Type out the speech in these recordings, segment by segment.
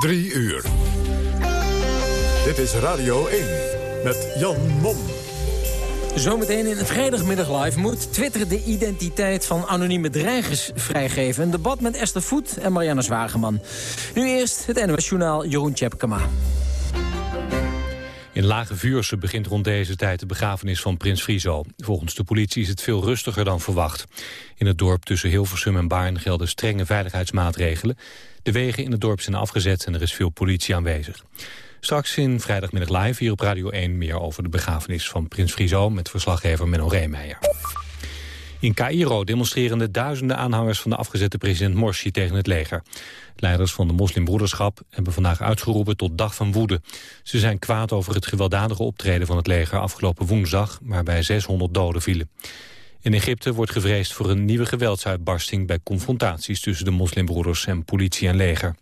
Drie uur. Dit is Radio 1 met Jan Mom. Zometeen in vrijdagmiddag live moet Twitter de identiteit van anonieme dreigers vrijgeven. Een debat met Esther Voet en Marianne Zwageman. Nu eerst het NOS Journaal Jeroen Tjepkema. In Lage Vuurse begint rond deze tijd de begrafenis van prins Friso. Volgens de politie is het veel rustiger dan verwacht. In het dorp tussen Hilversum en Baarn gelden strenge veiligheidsmaatregelen. De wegen in het dorp zijn afgezet en er is veel politie aanwezig. Straks in vrijdagmiddag live hier op Radio 1 meer over de begrafenis van prins Friso... met verslaggever Menno Reemeijer. In Cairo demonstreren de duizenden aanhangers van de afgezette president Morsi tegen het leger. Leiders van de moslimbroederschap hebben vandaag uitgeroepen tot dag van woede. Ze zijn kwaad over het gewelddadige optreden van het leger afgelopen woensdag, waarbij 600 doden vielen. In Egypte wordt gevreesd voor een nieuwe geweldsuitbarsting bij confrontaties tussen de moslimbroeders en politie en leger.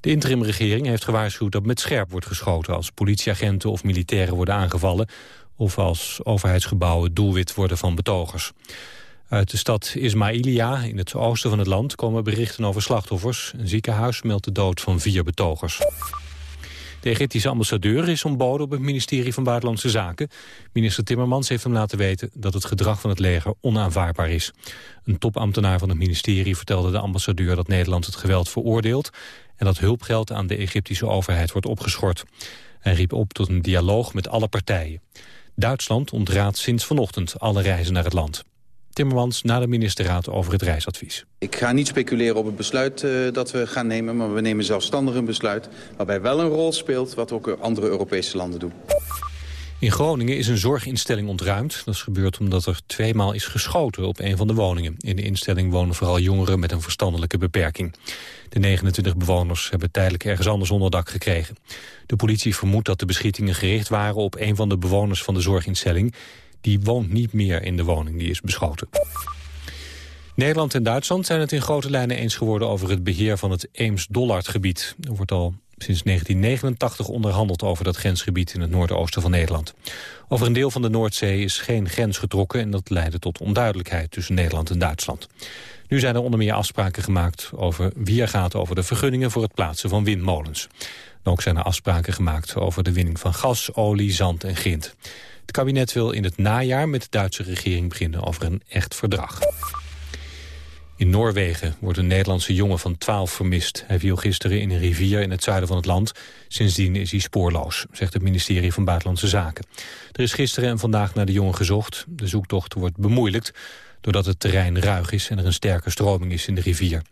De interimregering heeft gewaarschuwd dat met scherp wordt geschoten als politieagenten of militairen worden aangevallen of als overheidsgebouwen doelwit worden van betogers. Uit de stad Ismailia, in het oosten van het land, komen berichten over slachtoffers. Een ziekenhuis meldt de dood van vier betogers. De Egyptische ambassadeur is ontboden op het ministerie van Buitenlandse Zaken. Minister Timmermans heeft hem laten weten dat het gedrag van het leger onaanvaardbaar is. Een topambtenaar van het ministerie vertelde de ambassadeur dat Nederland het geweld veroordeelt en dat hulpgeld aan de Egyptische overheid wordt opgeschort. Hij riep op tot een dialoog met alle partijen. Duitsland ontraadt sinds vanochtend alle reizen naar het land. Timmermans na de ministerraad over het reisadvies. Ik ga niet speculeren op het besluit uh, dat we gaan nemen... maar we nemen zelfstandig een besluit waarbij wel een rol speelt... wat ook andere Europese landen doen. In Groningen is een zorginstelling ontruimd. Dat is gebeurd omdat er tweemaal is geschoten op een van de woningen. In de instelling wonen vooral jongeren met een verstandelijke beperking. De 29 bewoners hebben tijdelijk ergens anders onderdak gekregen. De politie vermoedt dat de beschietingen gericht waren op een van de bewoners van de zorginstelling. Die woont niet meer in de woning, die is beschoten. Nederland en Duitsland zijn het in grote lijnen eens geworden over het beheer van het Eems-Dollard-gebied. Er wordt al sinds 1989 onderhandeld over dat grensgebied in het noordoosten van Nederland. Over een deel van de Noordzee is geen grens getrokken en dat leidde tot onduidelijkheid tussen Nederland en Duitsland. Nu zijn er onder meer afspraken gemaakt over wie er gaat over de vergunningen voor het plaatsen van windmolens. ook zijn er afspraken gemaakt over de winning van gas, olie, zand en grind. Het kabinet wil in het najaar met de Duitse regering beginnen over een echt verdrag. In Noorwegen wordt een Nederlandse jongen van 12 vermist. Hij viel gisteren in een rivier in het zuiden van het land. Sindsdien is hij spoorloos, zegt het ministerie van Buitenlandse Zaken. Er is gisteren en vandaag naar de jongen gezocht. De zoektocht wordt bemoeilijkt doordat het terrein ruig is en er een sterke stroming is in de rivier.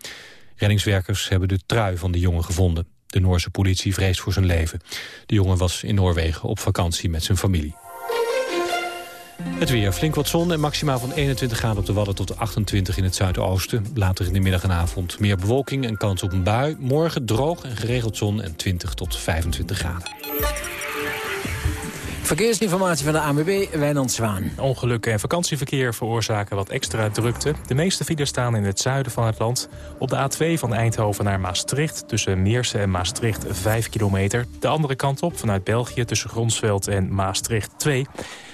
Reddingswerkers hebben de trui van de jongen gevonden. De Noorse politie vreest voor zijn leven. De jongen was in Noorwegen op vakantie met zijn familie. Het weer. Flink wat zon en maximaal van 21 graden op de Wadden tot 28 in het zuidoosten. Later in de middag en avond meer bewolking en kans op een bui. Morgen droog en geregeld zon en 20 tot 25 graden. Verkeersinformatie van de ANWB, Wijnand Zwaan. Ongelukken en vakantieverkeer veroorzaken wat extra drukte. De meeste files staan in het zuiden van het land. Op de A2 van Eindhoven naar Maastricht tussen Meersen en Maastricht 5 kilometer. De andere kant op vanuit België tussen Gronsveld en Maastricht 2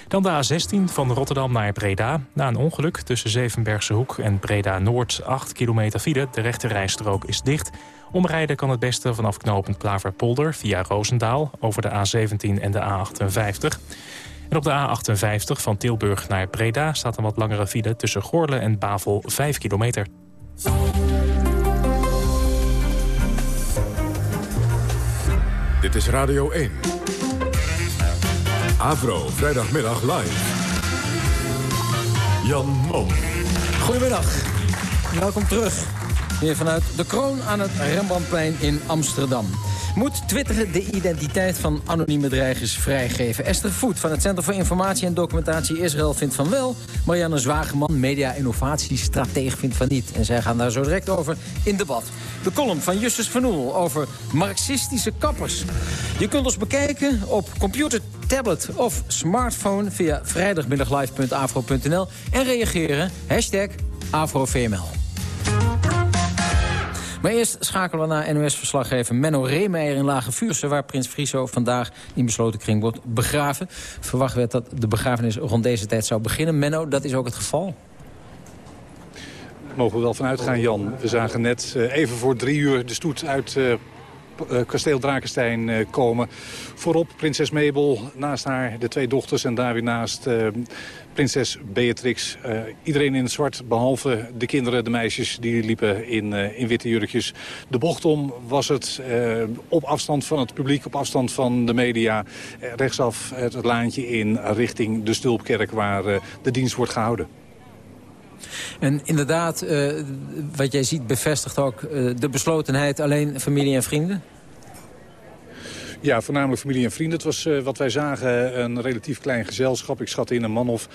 dan de A16 van Rotterdam naar Breda. Na een ongeluk tussen Zevenbergse Hoek en Breda Noord 8 kilometer file. De rechte rijstrook is dicht. Omrijden kan het beste vanaf knooppunt Klaverpolder via Roosendaal... over de A17 en de A58. En op de A58 van Tilburg naar Breda staat een wat langere file... tussen Goorle en Bavel 5 kilometer. Dit is Radio 1. Avro, vrijdagmiddag live. Jan Mom. Goedemiddag. Welkom terug. Weer vanuit de kroon aan het Rembrandtplein in Amsterdam. Moet Twitter de identiteit van anonieme dreigers vrijgeven? Esther Voet van het Centrum voor Informatie en Documentatie Israël vindt van wel. Marianne Zwageman, media-innovatiestratege, vindt van niet. En zij gaan daar zo direct over in debat. De column van Justus van Oel over marxistische kappers. Je kunt ons bekijken op computer, tablet of smartphone... via vrijdagmiddaglive.afro.nl en reageren. Hashtag AfroVML. Maar eerst schakelen we naar NOS-verslaggever Menno Reemeijer in Lage Vuurse... waar prins Friso vandaag in besloten kring wordt begraven. Verwacht werd dat de begrafenis rond deze tijd zou beginnen. Menno, dat is ook het geval? mogen we wel vanuit gaan, Jan. We zagen net uh, even voor drie uur de stoet uit uh, kasteel Drakenstein komen. Voorop prinses Mabel, naast haar de twee dochters en daar weer naast prinses Beatrix. Iedereen in het zwart, behalve de kinderen, de meisjes, die liepen in, in witte jurkjes. De bocht om was het op afstand van het publiek, op afstand van de media. rechtsaf het, het laantje in richting de Stulpkerk waar de dienst wordt gehouden. En inderdaad, wat jij ziet bevestigt ook de beslotenheid alleen familie en vrienden? Ja, voornamelijk familie en vrienden. Het was uh, wat wij zagen een relatief klein gezelschap. Ik schat in een man of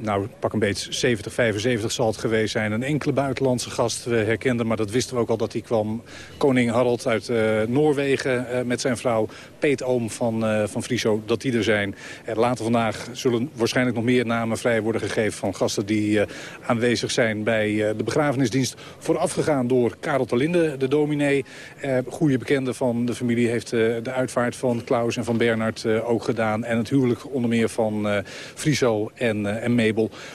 nou, pak een beetje 70, 75 zal het geweest zijn. Een enkele buitenlandse gast we herkenden, maar dat wisten we ook al dat hij kwam. Koning Harald uit uh, Noorwegen uh, met zijn vrouw. Peet Oom van, uh, van Friso, dat die er zijn. Later vandaag zullen waarschijnlijk nog meer namen vrij worden gegeven... van gasten die aanwezig zijn bij de begrafenisdienst. Voorafgegaan door Karel Talinde, de dominee. goede bekende van de familie heeft de uitvaart van Klaus en van Bernard ook gedaan. En het huwelijk onder meer van Friso en, en Mee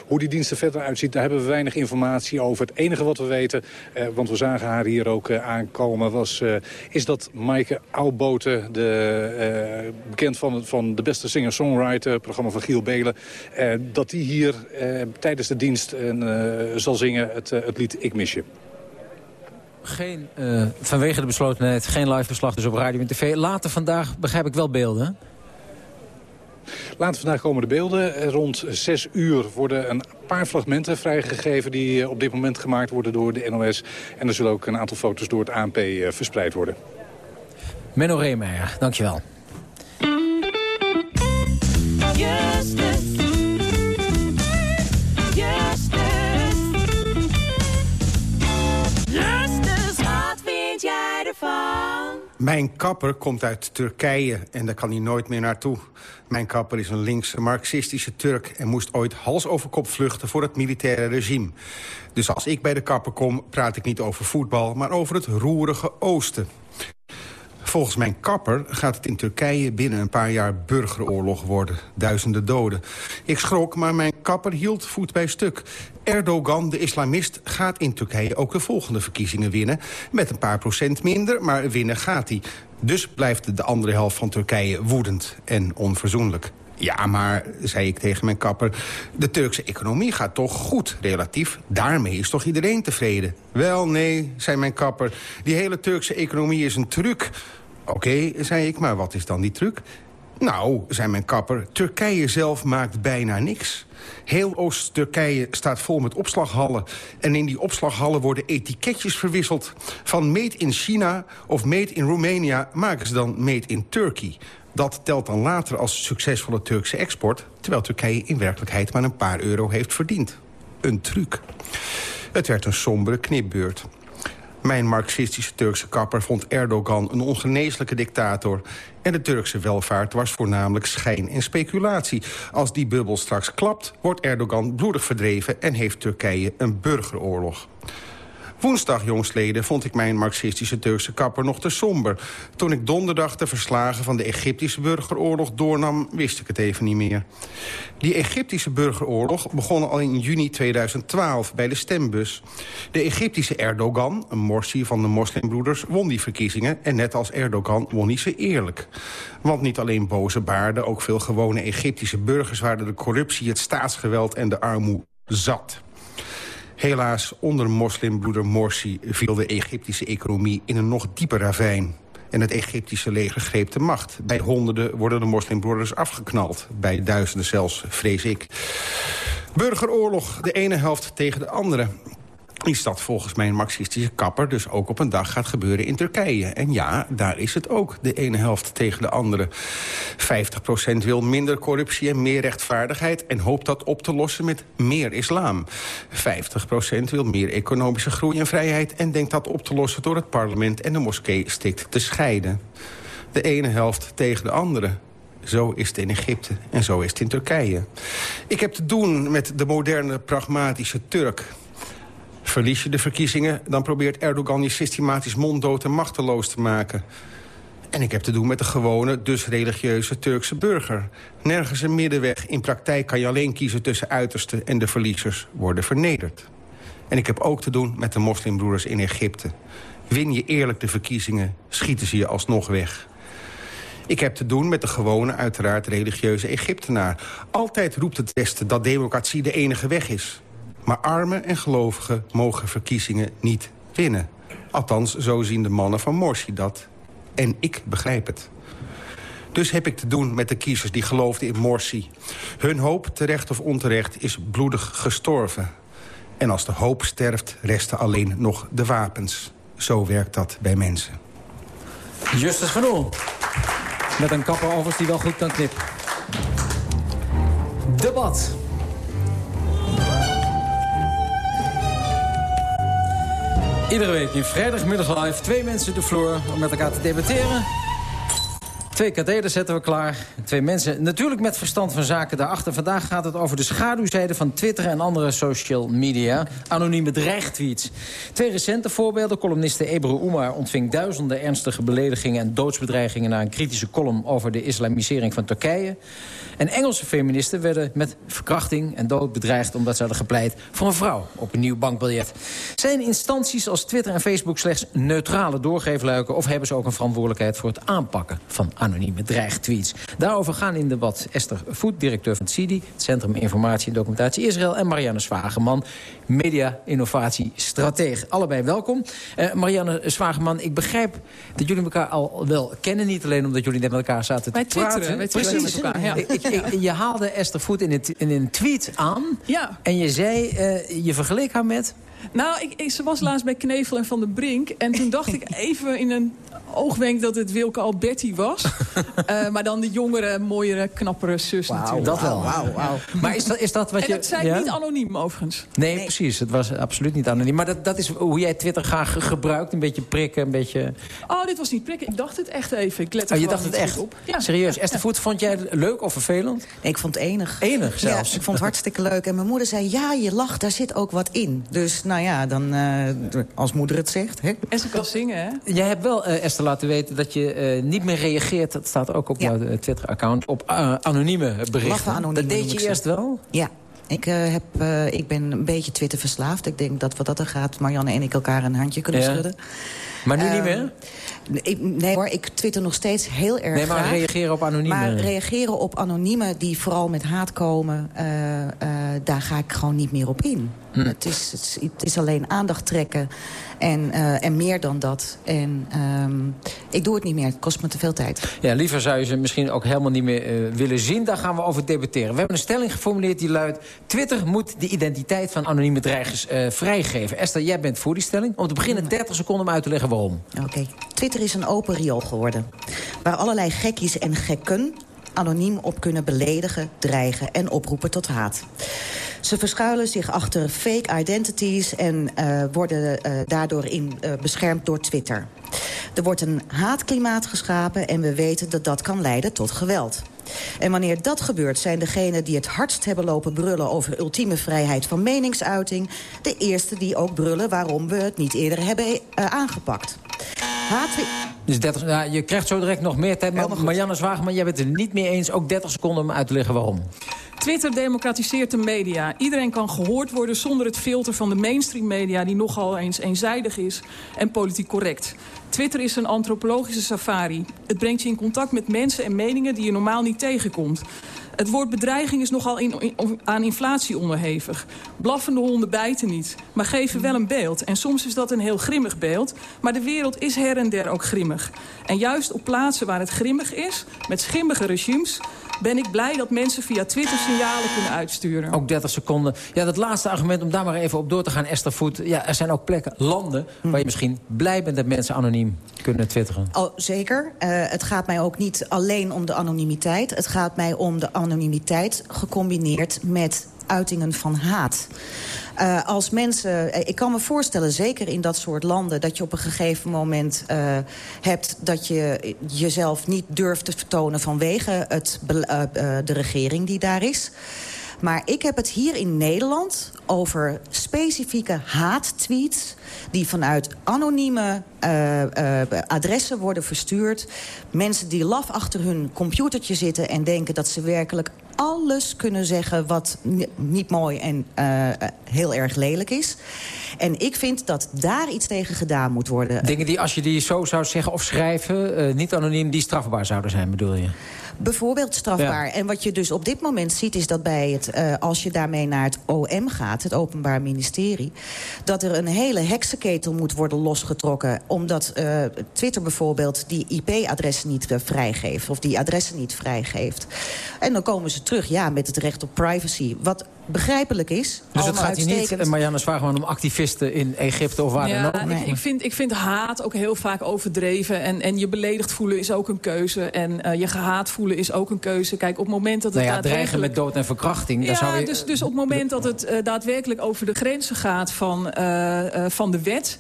hoe die dienst er verder uitziet, daar hebben we weinig informatie over. Het enige wat we weten, eh, want we zagen haar hier ook eh, aankomen... Was, eh, is dat Maaike Oudboten, de, bekend van, van de beste singer-songwriter... programma van Giel Belen... Dat die hier tijdens de dienst zal zingen het, het lied Ik Mis Je. Geen, vanwege de beslotenheid, geen live verslag dus op radio en tv. Later vandaag begrijp ik wel beelden, Later vandaag komen de beelden. Rond 6 uur worden een paar fragmenten vrijgegeven... die eh, op dit moment gemaakt worden door de NOS. En er zullen ook een aantal foto's door het ANP eh, verspreid worden. Menno Reemeijer, dankjewel. Mijn kapper komt uit Turkije en daar kan hij nooit meer naartoe. Mijn kapper is een linkse marxistische Turk... en moest ooit hals over kop vluchten voor het militaire regime. Dus als ik bij de kapper kom, praat ik niet over voetbal... maar over het roerige oosten. Volgens mijn kapper gaat het in Turkije binnen een paar jaar burgeroorlog worden. Duizenden doden. Ik schrok, maar mijn kapper hield voet bij stuk. Erdogan, de islamist, gaat in Turkije ook de volgende verkiezingen winnen. Met een paar procent minder, maar winnen gaat hij. Dus blijft de andere helft van Turkije woedend en onverzoenlijk. Ja, maar, zei ik tegen mijn kapper, de Turkse economie gaat toch goed, relatief. Daarmee is toch iedereen tevreden? Wel, nee, zei mijn kapper, die hele Turkse economie is een truc. Oké, zei ik, maar wat is dan die truc? Nou, zei mijn kapper, Turkije zelf maakt bijna niks. Heel Oost-Turkije staat vol met opslaghallen. En in die opslaghallen worden etiketjes verwisseld. Van made in China of made in Romania maken ze dan made in Turkey. Dat telt dan later als succesvolle Turkse export... terwijl Turkije in werkelijkheid maar een paar euro heeft verdiend. Een truc. Het werd een sombere knipbeurt. Mijn marxistische Turkse kapper vond Erdogan een ongeneeslijke dictator. En de Turkse welvaart was voornamelijk schijn en speculatie. Als die bubbel straks klapt, wordt Erdogan bloedig verdreven... en heeft Turkije een burgeroorlog. Woensdag, jongstleden, vond ik mijn marxistische Turkse kapper nog te somber. Toen ik donderdag de verslagen van de Egyptische burgeroorlog doornam... wist ik het even niet meer. Die Egyptische burgeroorlog begon al in juni 2012 bij de stembus. De Egyptische Erdogan, een morsi van de moslimbroeders, won die verkiezingen... en net als Erdogan won hij ze eerlijk. Want niet alleen boze baarden, ook veel gewone Egyptische burgers... waren de corruptie, het staatsgeweld en de armoede zat. Helaas, onder moslimbroeder Morsi viel de Egyptische economie in een nog dieper ravijn. En het Egyptische leger greep de macht. Bij honderden worden de moslimbroeders afgeknald. Bij duizenden zelfs, vrees ik. Burgeroorlog, de ene helft tegen de andere is dat volgens mijn marxistische kapper dus ook op een dag gaat gebeuren in Turkije. En ja, daar is het ook, de ene helft tegen de andere. 50% wil minder corruptie en meer rechtvaardigheid... en hoopt dat op te lossen met meer islam. 50% wil meer economische groei en vrijheid... en denkt dat op te lossen door het parlement en de moskee stikt te scheiden. De ene helft tegen de andere. Zo is het in Egypte en zo is het in Turkije. Ik heb te doen met de moderne pragmatische Turk... Verlies je de verkiezingen, dan probeert Erdogan je systematisch monddood en machteloos te maken. En ik heb te doen met de gewone, dus religieuze Turkse burger. Nergens een middenweg. In praktijk kan je alleen kiezen tussen uitersten en de verliezers worden vernederd. En ik heb ook te doen met de moslimbroeders in Egypte. Win je eerlijk de verkiezingen, schieten ze je alsnog weg. Ik heb te doen met de gewone, uiteraard religieuze Egyptenaar. Altijd roept het Westen dat democratie de enige weg is. Maar armen en gelovigen mogen verkiezingen niet winnen. Althans, zo zien de mannen van Morsi dat. En ik begrijp het. Dus heb ik te doen met de kiezers die geloofden in Morsi. Hun hoop, terecht of onterecht, is bloedig gestorven. En als de hoop sterft, resten alleen nog de wapens. Zo werkt dat bij mensen. Justus van. Met een kapper overigens die wel goed kan knippen. Debat. Iedere week in vrijdagmiddag live twee mensen de vloer om met elkaar te debatteren. Twee katheders zetten we klaar. Twee mensen natuurlijk met verstand van zaken daarachter. Vandaag gaat het over de schaduwzijde van Twitter en andere social media. Anonieme dreigtweets. Twee recente voorbeelden. Columniste Ebru Umar ontving duizenden ernstige beledigingen... en doodsbedreigingen na een kritische column over de islamisering van Turkije. En Engelse feministen werden met verkrachting en dood bedreigd... omdat ze hadden gepleit voor een vrouw op een nieuw bankbiljet. Zijn instanties als Twitter en Facebook slechts neutrale doorgeefluiken... of hebben ze ook een verantwoordelijkheid voor het aanpakken van anonieme dreigtweets? Daarover gaan in debat Esther Voet, directeur van het CIDI... het Centrum Informatie en Documentatie Israël... en Marianne Zwageman, media-innovatie stratege. Allebei welkom. Uh, Marianne Zwageman, ik begrijp dat jullie elkaar al wel kennen... niet alleen omdat jullie net met elkaar zaten te praten. Twitteren met elkaar, ja. Ik, ik, je haalde Esther Voet in, het, in een tweet aan. Ja. En je zei, uh, je vergeleek haar met... Nou, ik, ik, ze was laatst bij Knevel en Van der Brink. En toen dacht ik even in een oogwenk dat het Wilke Alberti was. uh, maar dan de jongere, mooiere, knappere zus wow, natuurlijk. Dat wel. Wow, wow. Maar is dat, is dat wat en je... dat zei ja? niet anoniem overigens. Nee, nee, precies. Het was absoluut niet anoniem. Maar dat, dat is hoe jij Twitter graag gebruikt. Een beetje prikken, een beetje... Oh, dit was niet prikken. Ik dacht het echt even. Ik let er oh, je dacht het echt? op. Ja. Serieus. Esther Voet, vond jij het leuk of vervelend? Nee, ik vond het enig. Enig zelfs? Ja, ik vond het hartstikke leuk. En mijn moeder zei, ja, je lacht, daar zit ook wat in. Dus nou ja, dan, uh, als moeder het zegt. Hè? En ze kan zingen, hè? Jij hebt wel, uh, Esther, laten weten dat je uh, niet meer reageert. Dat staat ook op ja. jouw Twitter-account. Op anonieme berichten. Anonieme dat deed je eerst wel? Ja. Ik, uh, heb, uh, ik ben een beetje Twitter verslaafd. Ik denk dat wat dat er gaat, Marianne en ik elkaar een handje kunnen ja. schudden. Maar nu uh, niet Ehm, meer? Ik, nee hoor, ik twitter nog steeds heel erg Nee, maar graag. reageren op anonieme... Maar reageren op anonieme die vooral met haat komen... Uh, daar ga ik gewoon niet meer op in. Hm. Het, is, het, is, het, is, alleen aandacht trekken en, en meer dan dat. En um, ik doe het niet meer, het kost me te veel tijd. Ja, liever zou je ze misschien ook helemaal niet meer willen zien. Daar gaan we over debatteren. We hebben een stelling geformuleerd die luidt... Twitter moet de identiteit van anonieme dreigers vrijgeven. Esther, jij bent voor die stelling. Om te beginnen 30 seconden om uit te leggen waarom. Oké. Okay. Twitter is een open riool geworden. Waar allerlei gekkies en gekken anoniem op kunnen beledigen, dreigen en oproepen tot haat. Ze verschuilen zich achter fake identities en uh, worden uh, daardoor in, uh, beschermd door Twitter. Er wordt een haatklimaat geschapen en we weten dat dat kan leiden tot geweld. En wanneer dat gebeurt, zijn degenen die het hardst hebben lopen brullen... over ultieme vrijheid van meningsuiting... de eerste die ook brullen waarom we het niet eerder hebben aangepakt. Dus 30, nou, je krijgt zo direct nog meer tijd. Maar Marianne Zwageman, jij bent het er niet mee eens. Ook 30 seconden om uit te leggen waarom. Twitter democratiseert de media. Iedereen kan gehoord worden zonder het filter van de mainstream media... die nogal eens eenzijdig is en politiek correct. Twitter is een antropologische safari. Het brengt je in contact met mensen en meningen die je normaal niet tegenkomt. Het woord bedreiging is nogal in, aan inflatie onderhevig. Blaffende honden bijten niet, maar geven wel een beeld. En soms is dat een heel grimmig beeld. Maar de wereld is her en der ook grimmig. En juist op plaatsen waar het grimmig is, met schimmige regimes... ben ik blij dat mensen via Twitter signalen kunnen uitsturen. Ook 30 seconden. Ja, dat laatste argument, om daar maar even op door te gaan, Esther Voet. Ja, er zijn ook plekken, landen, hm. waar je misschien blij bent dat mensen anoniem kunnen twitteren. Oh, zeker. Uh, het gaat mij ook niet alleen om de anonimiteit. Het gaat mij om de anonimiteit gecombineerd met uitingen van haat. Uh, als mensen, ik kan me voorstellen, zeker in dat soort landen... dat je op een gegeven moment uh, hebt dat je jezelf niet durft te vertonen... vanwege het, de regering die daar is. Maar ik heb het hier in Nederland over specifieke haattweets... die vanuit anonieme uh, uh, adressen worden verstuurd. Mensen die laf achter hun computertje zitten en denken dat ze werkelijk alles kunnen zeggen wat niet mooi en uh, heel erg lelijk is. En ik vind dat daar iets tegen gedaan moet worden. Dingen die, als je die zo zou zeggen of schrijven... Niet anoniem, die strafbaar zouden zijn, bedoel je? Bijvoorbeeld strafbaar. En wat je dus op dit moment ziet is dat bij het, uh, als je daarmee naar het OM gaat, het Openbaar Ministerie, dat er een hele heksenketel moet worden losgetrokken. Omdat uh, Twitter bijvoorbeeld die IP-adressen niet uh, vrijgeeft. Of die adressen niet vrijgeeft. En dan komen ze terug, ja, met het recht op privacy. Wat begrijpelijk is. Dus het gaat hier niet, Marianne Zwageman, om activisten in Egypte of waar ja, dan ook? Nee. Ik, ik, vind, ik vind haat ook heel vaak overdreven. En, en je beledigd voelen is ook een keuze. En uh, je gehaat voelen is ook een keuze. Kijk, op het moment dat het nou ja, dreigen met dood en verkrachting. Ja, zou je... dus, dus op het moment dat het uh, daadwerkelijk over de grenzen gaat van, uh, van de wet...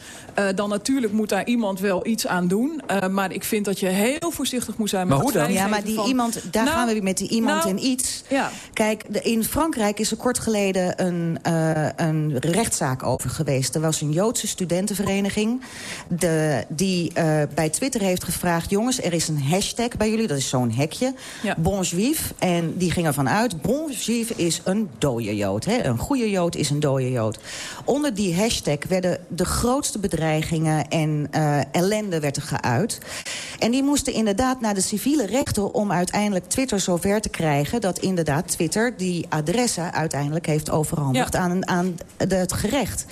dan natuurlijk moet daar iemand wel iets aan doen. maar ik vind dat je heel voorzichtig moet zijn maar met hoe dan? Ja, maar die van, iemand, daar nou, gaan we weer met die iemand nou, en iets. Ja. Kijk, de, in Frankrijk is er kort geleden een, uh, een rechtszaak over geweest. Er was een Joodse studentenvereniging... De, die uh, bij Twitter heeft gevraagd... jongens, er is een hashtag bij jullie, dat is zo'n hekje. Ja. Bon juif. En die ging ervan uit, bon juif is een dode Jood. Hè? Een goede Jood is een dode Jood. Onder die hashtag werden de grootste bedreigingen... en uh, ellende werd er geuit. En die moesten inderdaad naar de civiele rechter... om uiteindelijk Twitter zover te krijgen... dat inderdaad Twitter die adressen uiteindelijk heeft overhandigd ja. aan, aan de, het gerecht.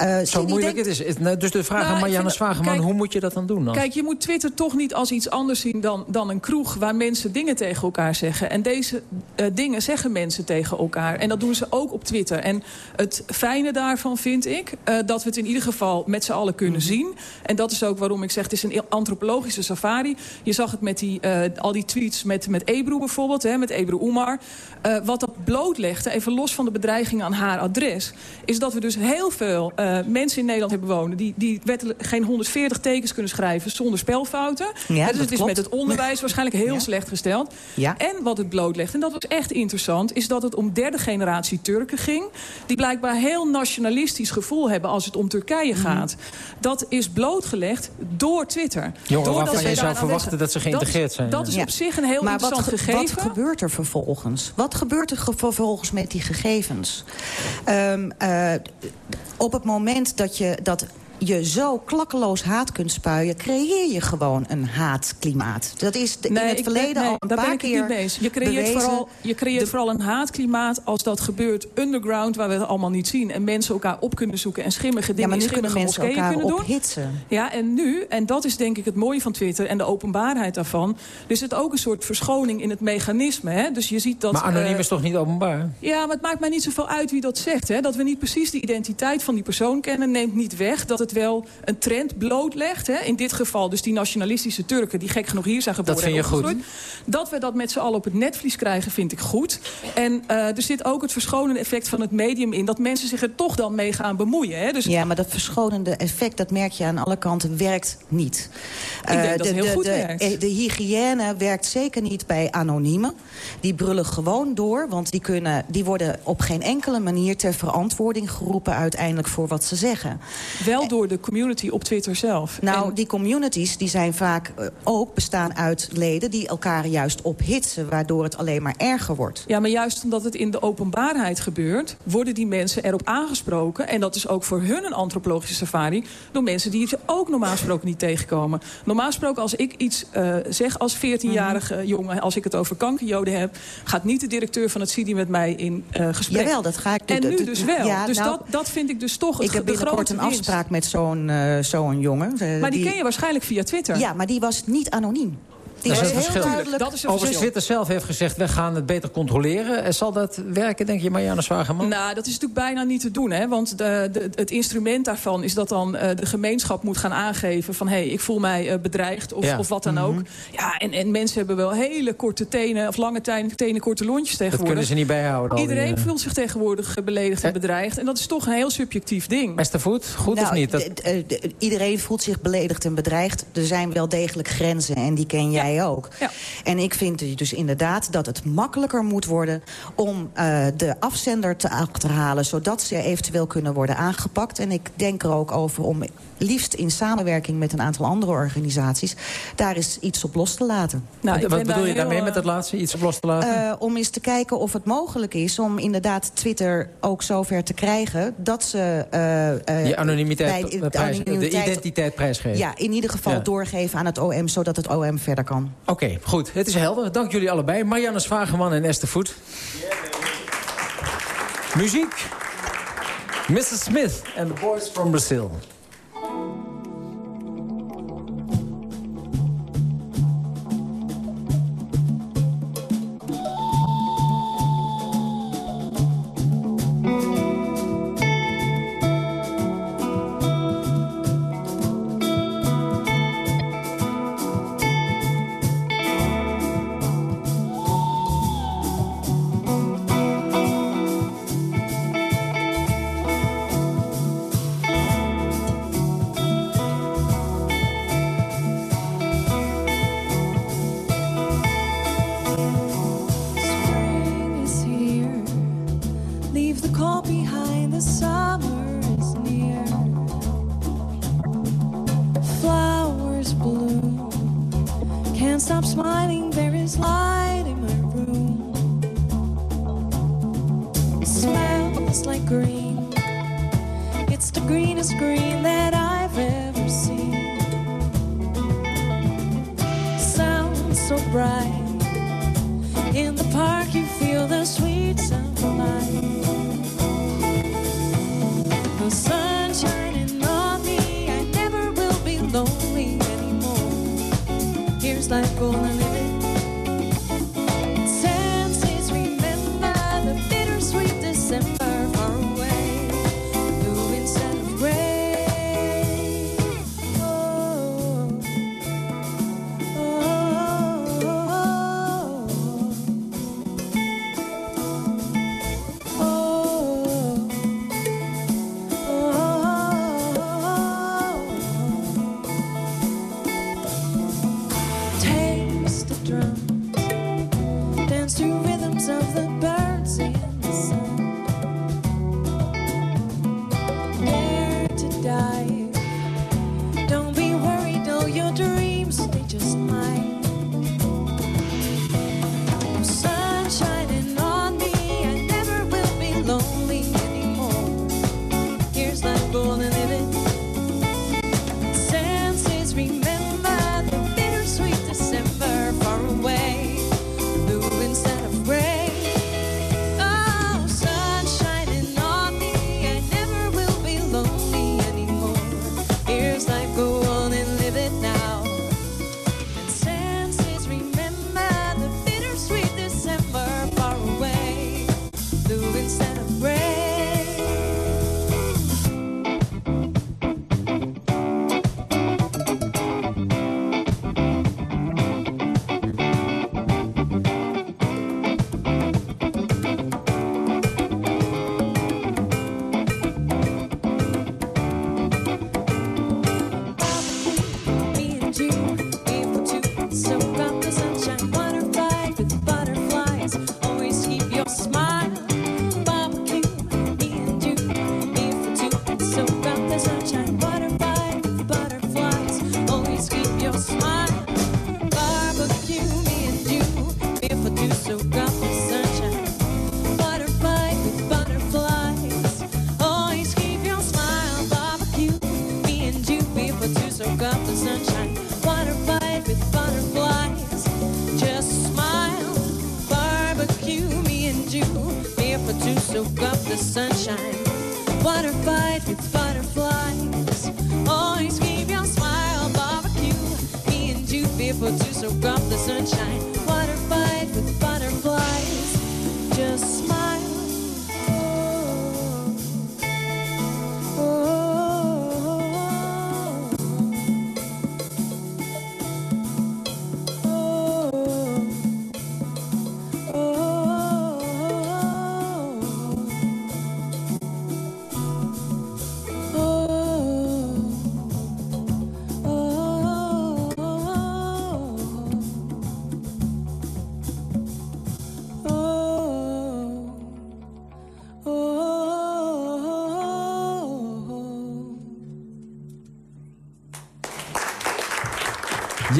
Uh, Zo moeilijk denkt, het is. Dus de vraag nou, aan Marianne Zwageman, hoe moet je dat dan doen? Dan? Kijk, je moet Twitter toch niet als iets anders zien dan, dan een kroeg... waar mensen dingen tegen elkaar zeggen. En deze uh, dingen zeggen mensen tegen elkaar. En dat doen ze ook op Twitter. En het fijne daarvan vind ik uh, dat we het in ieder geval met z'n allen kunnen mm -hmm. zien. En dat is ook waarom ik zeg, het is een antropologische safari. Je zag het met die, al die tweets met, met Ebru bijvoorbeeld, hè, met Ebru Oemar. wat dat blootlegde, even los van de bedreiging aan haar adres... is dat we dus heel veel... Uh, mensen in Nederland hebben wonen... die, die geen 140 tekens kunnen schrijven zonder spelfouten. Ja, dus het is met het onderwijs waarschijnlijk heel Ja. slecht gesteld. Ja. En wat het blootlegt, en dat was echt interessant... is dat het om derde generatie Turken ging... die blijkbaar heel nationalistisch gevoel hebben als het om Turkije Mhm. gaat. Dat is blootgelegd door Twitter. Doordat waarvan je zou verwachten dat ze geïntegreerd zijn. Dat is Ja. op zich een heel maar wat, interessant ge- gegeven. wat gebeurt er vervolgens? Wat gebeurt er ge- vervolgens met die gegevens? Um, uh, op het moment dat je, dat je zo klakkeloos haat kunt spuien... creëer je gewoon een haatklimaat. Dat is de, in het ik verleden ben, nee, al een daar paar ben ik het keer niet mee eens. Je creëert, bewezen. vooral, je creëert De- vooral een haatklimaat als dat gebeurt underground... waar we het allemaal niet zien. En mensen elkaar op kunnen zoeken en schimmige Ja, dingen maar in nu kunnen schimmige mensen moskeeën elkaar kunnen doen. ophitsen. Ja, en nu, en dat is denk ik het mooie van Twitter en de openbaarheid daarvan... er zit ook een soort verschoning in het mechanisme. Hè? Dus je ziet dat... Maar anoniem eh, is toch niet openbaar? ja, maar het maakt mij niet zoveel uit wie dat zegt. Hè? Dat we niet precies de identiteit van die persoon kennen... neemt niet weg dat het wel een trend blootlegt. Hè? In dit geval dus die nationalistische Turken... die gek genoeg hier zijn geboren Dat vind je goed? Dat we dat met z'n allen op het netvlies krijgen, vind ik goed. En uh, er zit ook het verschonende effect van het medium in... dat mensen zich er toch dan mee gaan bemoeien. Hè? Dus Ja, maar dat verschonende effect, dat merk je aan alle kanten, werkt niet. Ik denk Eh, dat het de, heel de, goed de, werkt. eh, De hygiëne werkt zeker niet bij anoniemen. Die brullen gewoon door, want die, kunnen, die worden op geen enkele manier ter verantwoording geroepen uiteindelijk voor wat ze zeggen. wel door de community op Twitter zelf. Nou, En- die communities die zijn vaak eh, ook bestaan uit leden die elkaar juist ophitsen, waardoor het alleen maar erger wordt. Ja, maar juist omdat het in de openbaarheid gebeurt... worden die mensen erop aangesproken. En dat is ook voor hun een antropologische safari... door mensen die ze ook normaal gesproken niet tegenkomen. Normaal gesproken als ik iets uh, zeg als 14-jarige Mhm. jongen... als ik het over kankerjoden heb... gaat niet de directeur van het CIDI met mij in uh, gesprek. Jawel, dat ga ik En nu dus wel. ja, dus nou, dat, dat vind ik dus toch het Ik heb binnenkort een afspraak met zo'n eh, zo'n jongen. Eh, Maar die, ken je waarschijnlijk via Twitter. Ja, maar die was niet anoniem. Die Dat is heel verschil. duidelijk. Dat is Overigens. Twitter zelf heeft gezegd, we gaan het beter controleren. En Zal dat werken, denk je, Marianne Zwageman? Nou, dat is natuurlijk bijna niet te doen. Hè? Want de, de, het instrument daarvan is dat dan uh, de gemeenschap moet gaan aangeven... van hé, hey, ik voel mij uh, bedreigd of, Ja. of wat dan ook. Ja, en, en mensen hebben wel hele korte tenen... of lange tenen, tenen korte lontjes dat tegenwoordig. kunnen ze niet bijhouden. Iedereen eh. voelt zich tegenwoordig beledigd en Eh. bedreigd. En dat is toch een heel subjectief ding. Esther Voet, goed Nou, of niet? Dat, iedereen voelt zich beledigd en bedreigd. Er zijn wel degelijk grenzen en die ken jij ook. Ja. En ik vind dus inderdaad dat het makkelijker moet worden... om uh, de afzender te achterhalen... zodat ze eventueel kunnen worden aangepakt. En ik denk er ook over om liefst in samenwerking met een aantal andere organisaties... daar is iets op los te laten. Nou, Wat bedoel je daarmee met het laatste, iets op los te laten? Uh, om eens te kijken of het mogelijk is om inderdaad Twitter ook zover te krijgen... dat ze... Uh, je anonimiteit, bij, de, anonimiteit, de identiteit prijsgeven. Ja, in ieder geval ja. doorgeven aan het OM, zodat het OM verder kan. Oké, goed. Het is helder. Dank jullie allebei. Marianne Zwageman en Esther Voet. Muziek. Mrs. Smith and the Boys from Brazil.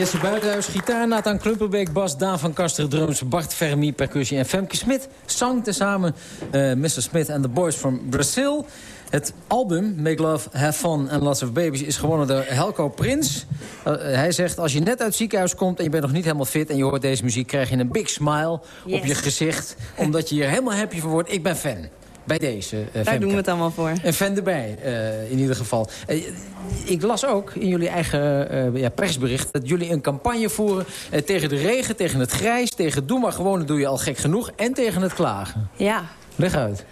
Jesse Buitenhuis, gitaar, Nathan Klumperbeek, bas, Daan van Kaster, drums, Bart Fermi, percussie en Femke Smit zang tezamen uh, Mr. Smith and the Boys from Brazil. Het album Make Love, Have Fun and Lots of Babies is gewonnen door Helco Prins. Uh, hij zegt, als je net uit het ziekenhuis komt en je bent nog niet helemaal fit... en je hoort deze muziek, krijg je een big smile Yes. op je gezicht. Omdat je hier helemaal happy van wordt. Ik ben fan. Bij deze, uh, Daar Femke. doen we het allemaal voor. Een fan erbij, eh, in ieder geval. Eh, ik las ook in jullie eigen ja, persbericht... dat jullie een campagne voeren tegen de regen, tegen het grijs... tegen doe maar gewoon, dat doe je al gek genoeg... en tegen het klagen. Ja. Leg uit.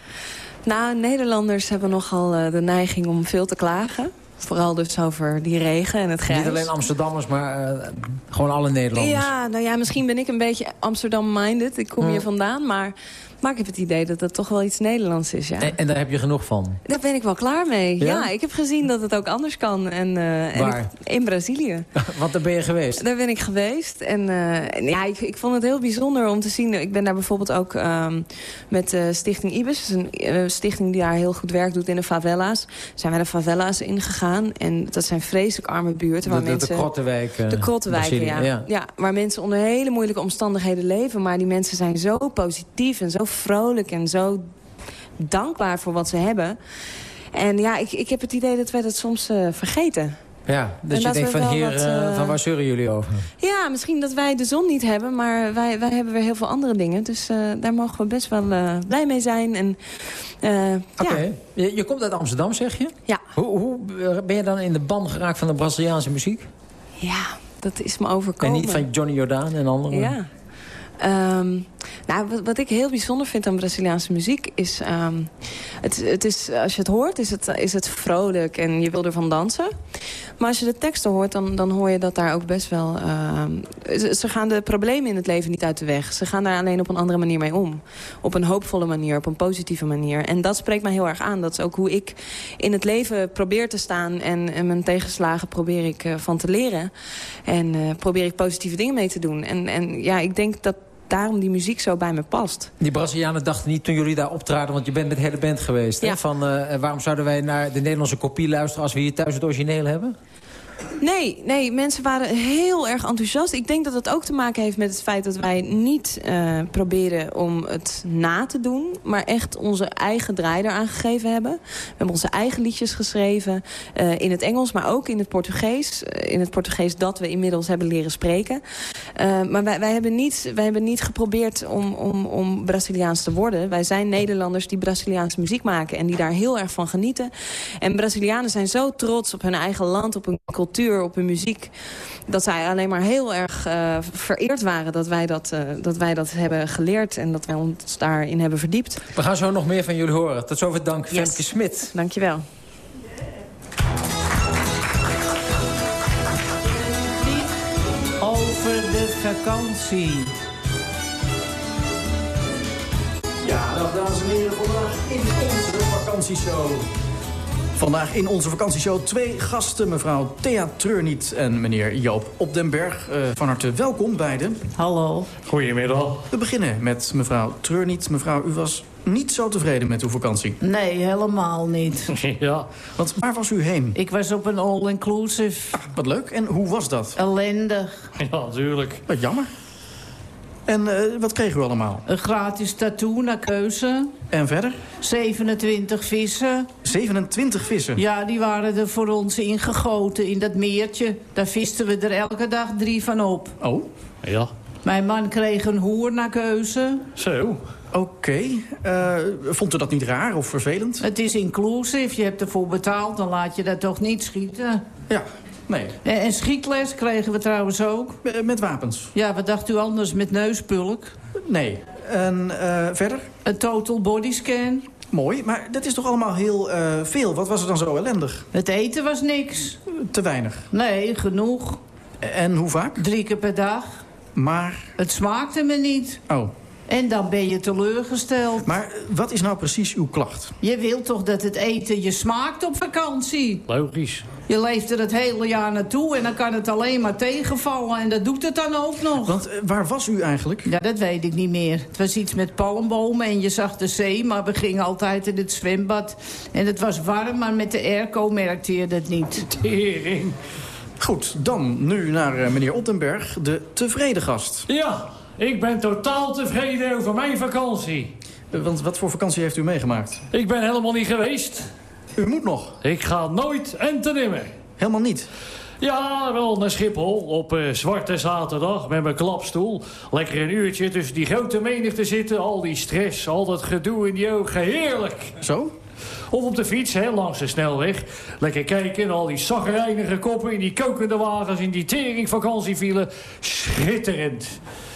Nou, Nederlanders hebben nogal de neiging om veel te klagen. Vooral dus over die regen en het grijs. Niet alleen Amsterdammers, maar gewoon alle Nederlanders. Ja, nou ja, misschien ben ik een beetje Amsterdam-minded. Ik kom hier vandaan, maar, maar ik heb het idee dat het toch wel iets Nederlands is, ja. En, en daar heb je genoeg van. Daar ben ik wel klaar mee. Ja? Ja, ik heb gezien dat het ook anders kan. En, eh, en Waar? ik- in Brazilië. Want daar ben je geweest. Daar ben ik geweest. En, eh, en ja, ik, ik vond het heel bijzonder om te zien. Ik ben daar bijvoorbeeld ook ehm, met de Stichting Ibis. Dat is een stichting die daar heel goed werk doet in de favela's. Zijn wij de favela's ingegaan. En dat zijn vreselijk arme buurten. Waar De, de, de mensen, Krottenwijken. de Krottenwijken, Brazilië, ja. ja. Waar mensen onder hele moeilijke omstandigheden leven. Maar die mensen zijn zo positief en zo vrolijk en zo dankbaar voor wat ze hebben. En ja, ik, ik heb het idee dat wij dat soms eh, vergeten. Ja, dus En je denkt van hier, wat, eh, eh, van waar zeuren jullie over? Ja, misschien dat wij de zon niet hebben, maar wij, wij hebben weer heel veel andere dingen. Dus eh, daar mogen we best wel eh, blij mee zijn. En, eh, Oké. ja. Je, je komt uit Amsterdam, zeg je? Ja. Hoe, hoe eh, ben je dan in de ban geraakt van de Braziliaanse muziek? ja, dat is me En overkomen. niet van Johnny Jordaan en anderen? Ja. Ehm, nou, wat, ik heel bijzonder vind aan Braziliaanse muziek is... ehm, het, het is als je het hoort, is het, is het vrolijk en je wil ervan dansen. Maar als je de teksten hoort, dan, dan hoor je dat daar ook best wel... ehm, ze, gaan de problemen in het leven niet uit de weg. Ze gaan daar alleen op een andere manier mee om. Op een hoopvolle manier, op een positieve manier. En dat spreekt mij heel erg aan. Dat is ook hoe ik in het leven probeer te staan... en, en mijn tegenslagen probeer ik eh, van te leren. En eh, probeer ik positieve dingen mee te doen. En, en ja, ik denk dat daarom die muziek zo bij me past. Die Brazilianen dachten niet toen jullie daar optraden... want je bent met de hele band geweest. Hè? Ja. Van, eh, waarom zouden wij naar de Nederlandse kopie luisteren... als we hier thuis het origineel hebben? Nee, nee, mensen waren heel erg enthousiast. Ik denk dat dat ook te maken heeft met het feit dat wij niet eh, proberen om het na te doen. Maar echt onze eigen draai eraan gegeven hebben. We hebben onze eigen liedjes geschreven. eh, in het Engels, maar ook in het Portugees. Eh, in het Portugees dat we inmiddels hebben leren spreken. Maar wij, wij, hebben niet, wij hebben niet geprobeerd om, om, om Braziliaans te worden. Wij zijn Nederlanders die Braziliaanse muziek maken. En die daar heel erg van genieten. En Brazilianen zijn zo trots op hun eigen land, op hun cultuur, op hun muziek. Dat zij alleen maar heel erg eh, vereerd waren dat wij dat, eh, dat wij dat hebben geleerd. En dat wij ons daarin hebben verdiept. We gaan zo nog meer van jullie horen. Tot zover dank, Yes. Femke Smit. Dankjewel. Over de vakantie. Ja, dag dames en heren, vandaag in onze vakantieshow. Vandaag in onze vakantieshow twee gasten, mevrouw Thea Treurniet en meneer Joop Op den Berg. Eh, van harte welkom beiden. Hallo. Goedemiddag. We beginnen met mevrouw Treurniet. Mevrouw, u was niet zo tevreden met uw vakantie. Nee, helemaal niet. Ja. Want waar was u heen? Ik was op een all-inclusive. Wat leuk. En hoe was dat? Ellendig. Ja, natuurlijk. Wat jammer. En eh, wat kreeg u allemaal? Een gratis tattoo naar keuze. En verder? 27 vissen. 27 vissen? Ja, die waren er voor ons ingegoten in dat meertje. Daar visten we er elke dag drie van op. Oh? Ja. Mijn man kreeg een hoer naar keuze. Zo. Oké. Eh, vond u dat niet raar of vervelend? Het is inclusief, je hebt ervoor betaald, dan laat je dat toch niet schieten. Ja, nee. En, en schietles kregen we trouwens ook. Eh, Met wapens? Ja, wat dacht u anders met neuspulk? Nee. En eh, verder? Een total body scan. Mooi, maar dat is toch allemaal heel eh, veel? Wat was er dan zo ellendig? Het eten was niks. Te weinig. Nee, genoeg. En hoe vaak? Drie keer per dag. Maar... Het smaakte me niet. Oh. En dan ben je teleurgesteld. Maar wat is nou precies uw klacht? Je wilt toch dat het eten je smaakt op vakantie? Logisch. Je leeft er het hele jaar naartoe en dan kan het alleen maar tegenvallen. En dat doet het dan ook nog. Want eh, waar was u eigenlijk? Ja, dat weet ik niet meer. Het was iets met palmbomen en je zag de zee, maar we gingen altijd in het zwembad. En het was warm, maar met de airco merkte je dat niet. Tering. Goed, dan nu naar uh, meneer Ottenberg, de tevreden gast. Ja, ik ben totaal tevreden over mijn vakantie. Uh, want wat voor vakantie heeft u meegemaakt? Ik ben helemaal niet geweest. U moet nog? Ik ga nooit en te nimmer. Helemaal niet? Ja, wel naar Schiphol op uh, Zwarte Zaterdag met mijn klapstoel. Lekker een uurtje tussen die grote menigte zitten. Al die stress, al dat gedoe in die ogen. Heerlijk. Zo? Of op de fiets, hè, langs de snelweg. Lekker kijken, al die zagrijnige koppen in die kokende wagens... in die teringvakantievielen. Schitterend.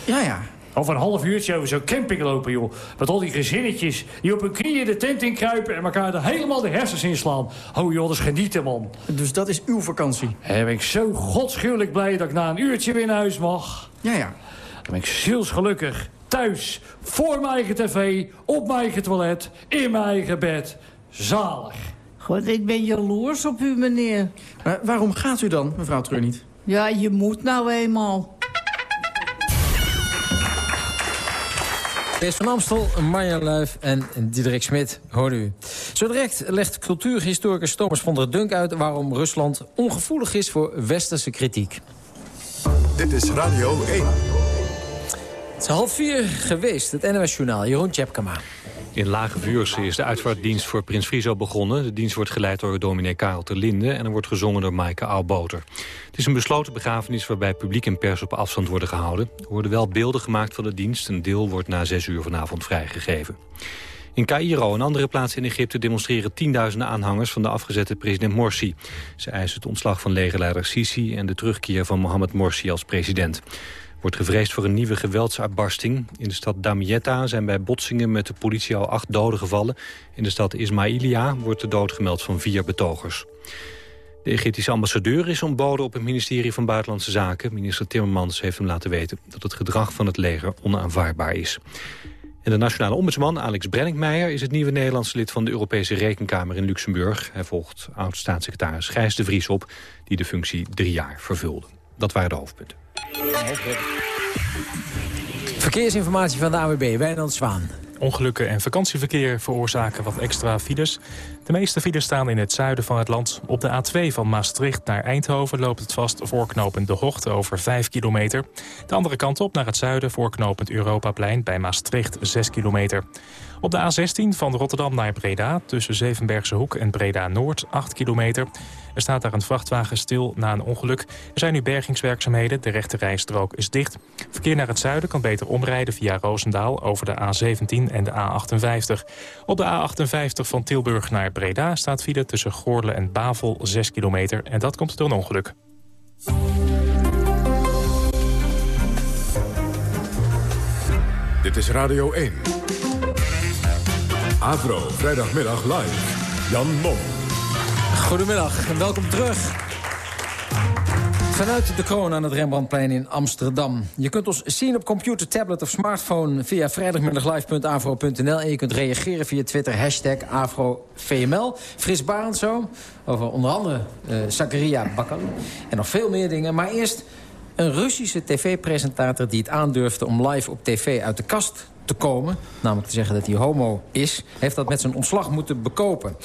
Ja, ja. Of een half uurtje over zo'n camping lopen, joh. Met al die gezinnetjes die op hun knieën de tent in kruipen... en elkaar er helemaal de hersens inslaan. Oh joh, dat is genieten, man. Dus dat is uw vakantie? En ben ik zo godschuwelijk blij dat ik na een uurtje weer naar huis mag. Ja, ja. Dan ben ik zielsgelukkig. Thuis, voor mijn eigen tv, op mijn eigen toilet, in mijn eigen bed. Zalig. God, ik ben jaloers op u, meneer. Maar waarom gaat u dan, mevrouw Treurniet? Ja, je moet nou eenmaal. Kees van Amstel, Marja Luif en Diederik Smit, hoor u. Zo direct legt cultuurhistoricus Thomas van der Dunk uit... waarom Rusland ongevoelig is voor westerse kritiek. Dit is Radio 1. Het is half vier geweest, het NOS Journaal, Jeroen Tjepkama. In Lage Vuurse is de uitvaartdienst voor Prins Friso begonnen. De dienst wordt geleid door dominee Karel ter Linde... en er wordt gezongen door Maaike Auwboter. Het is een besloten begrafenis waarbij publiek en pers op afstand worden gehouden. Er worden wel beelden gemaakt van de dienst. Een deel wordt na zes uur vanavond vrijgegeven. In Cairo en andere plaatsen in Egypte demonstreren tienduizenden aanhangers van de afgezette president Morsi. Ze eisen het ontslag van legerleider Sisi en de terugkeer van Mohamed Morsi als president wordt gevreesd voor een nieuwe geweldsuitbarsting. In de stad Damietta zijn bij botsingen met de politie al acht doden gevallen. In de stad Ismailia wordt de dood gemeld van vier betogers. De Egyptische ambassadeur is ontboden op het ministerie van Buitenlandse Zaken. Minister Timmermans heeft hem laten weten dat het gedrag van het leger onaanvaardbaar is. En de nationale ombudsman Alex Brenninkmeijer is het nieuwe Nederlandse lid van de Europese Rekenkamer in Luxemburg. Hij volgt oud-staatssecretaris Gijs de Vries op, die de functie drie jaar vervulde. Dat waren de hoofdpunten. Verkeersinformatie van de AWB, Wijnand Zwaan. Ongelukken en vakantieverkeer veroorzaken wat extra files. De meeste files staan in het zuiden van het land. Op de A2 van Maastricht naar Eindhoven loopt het vast voorknopend De Hocht over 5 kilometer. De andere kant op naar het zuiden voorknopend Europaplein bij Maastricht 6 kilometer. Op de A16 van Rotterdam naar Breda tussen Zevenbergse Hoek en Breda Noord 8 kilometer. Er staat daar een vrachtwagen stil na een ongeluk. Er zijn nu bergingswerkzaamheden, de rechte rijstrook is dicht. Verkeer naar het zuiden kan beter omrijden via Roosendaal over de A17 en de A58. Op de A58 van Tilburg naar Breda staat file tussen Goorle en Bavel 6 kilometer. En dat komt door een ongeluk. Dit is Radio 1. Avro, vrijdagmiddag live. Jan Mom. Goedemiddag en welkom terug. Vanuit de kroon aan het Rembrandtplein in Amsterdam. Je kunt ons zien op computer, tablet of smartphone... via vrijdagmiddaglive.avro.nl. En je kunt reageren via Twitter, hashtag AfroVML. Fris Barend zo, over onder andere uh, Zakaria. En nog veel meer dingen. Maar eerst een Russische tv-presentator die het aandurfde... om live op tv uit de kast te komen... namelijk te zeggen dat hij homo is... heeft dat met zijn ontslag moeten bekopen.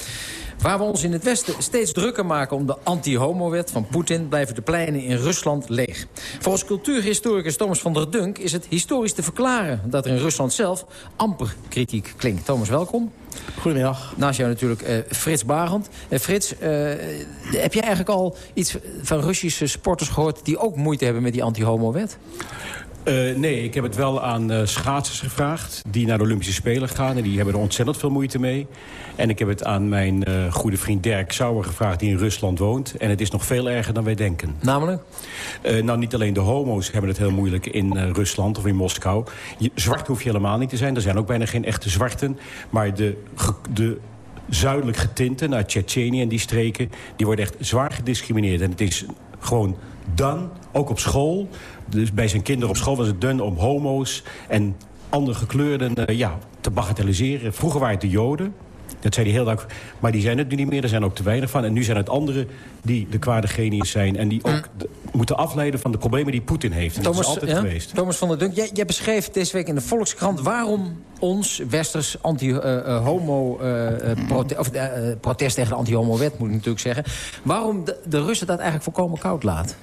Waar we ons in het Westen steeds drukker maken om de anti-homo-wet van Poetin... blijven de pleinen in Rusland leeg. Volgens cultuurhistoricus Thomas van der Dunk is het historisch te verklaren... dat er in Rusland zelf amper kritiek klinkt. Thomas, welkom. Goedemiddag. Naast jou natuurlijk uh, Frits Barend. Uh, Frits, uh, heb jij eigenlijk al iets van Russische sporters gehoord... die ook moeite hebben met die anti-homo-wet? Uh, nee, ik heb het wel aan uh, schaatsers gevraagd die naar de Olympische Spelen gaan. En die hebben er ontzettend veel moeite mee. En ik heb het aan mijn uh, goede vriend Dirk Sauer gevraagd die in Rusland woont. En het is nog veel erger dan wij denken. Namelijk? nou, niet alleen de homo's hebben het heel moeilijk in Rusland of in Moskou. Je, zwart hoef je helemaal niet te zijn. Er zijn ook bijna geen echte zwarten. Maar de, de zuidelijk getinten naar Tsjetsjenië en die streken... die worden echt zwaar gediscrimineerd. En het is gewoon dan, ook op school dus bij zijn kinderen op school was het dun om homo's en andere gekleurden uh, ja, te bagatelliseren. Vroeger waren het de joden. Dat zei hij heel lang. Maar die zijn het nu niet meer, er zijn ook te weinig van. En nu zijn het anderen die de kwade genius zijn... en die ook Mm. de- moeten afleiden van de problemen die Poetin heeft. En dat is altijd ja? geweest. Thomas van der Dunk, jij, jij beschreef deze week in de Volkskrant... waarom ons westers anti-homo... of eh, eh, protest tegen de anti-homo-wet, moet ik natuurlijk zeggen... waarom de, de Russen dat eigenlijk volkomen koud laat.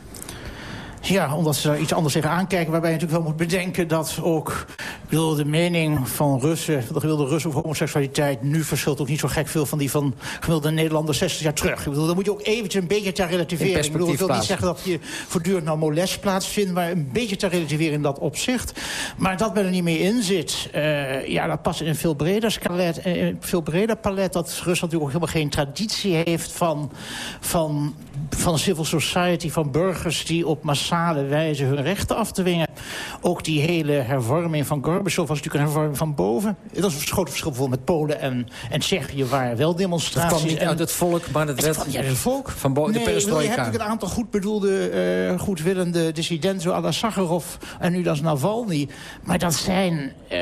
Ja, omdat ze daar iets anders tegen aankijken. Waarbij je natuurlijk wel moet bedenken dat ook bedoel, de mening van Russen... de gewilde Russen over homoseksualiteit... nu verschilt ook niet zo gek veel van die van gemiddelde Nederlanders 60 jaar terug. Ik bedoel, dan moet je ook eventjes een beetje ter relativering. In Ik bedoel, ik wil niet zeggen dat je voortdurend nou molest plaatsvindt... maar een beetje ter relativering in dat opzicht. Maar dat men er niet meer in zit... eh, ja, dat past in een veel breder, skelet, eh, een veel breder palet... dat Rusland natuurlijk ook helemaal geen traditie heeft van, van, van civil society... van burgers die op massale wijze hun rechten afdwingen. Ook die hele hervorming van Gorbachev was natuurlijk een hervorming van boven. Dat is een groot verschil bijvoorbeeld met Polen en, en Tsjechië... waar wel Dat demonstraties... kwam niet en- uit het volk, maar het werd kwam niet uit het volk. van bo- de Nee, ik bedoel, je hebt natuurlijk een aantal goed bedoelde, eh, goedwillende dissidenten... zoals Sakharov en nu dat is Navalny. Maar dat zijn eh,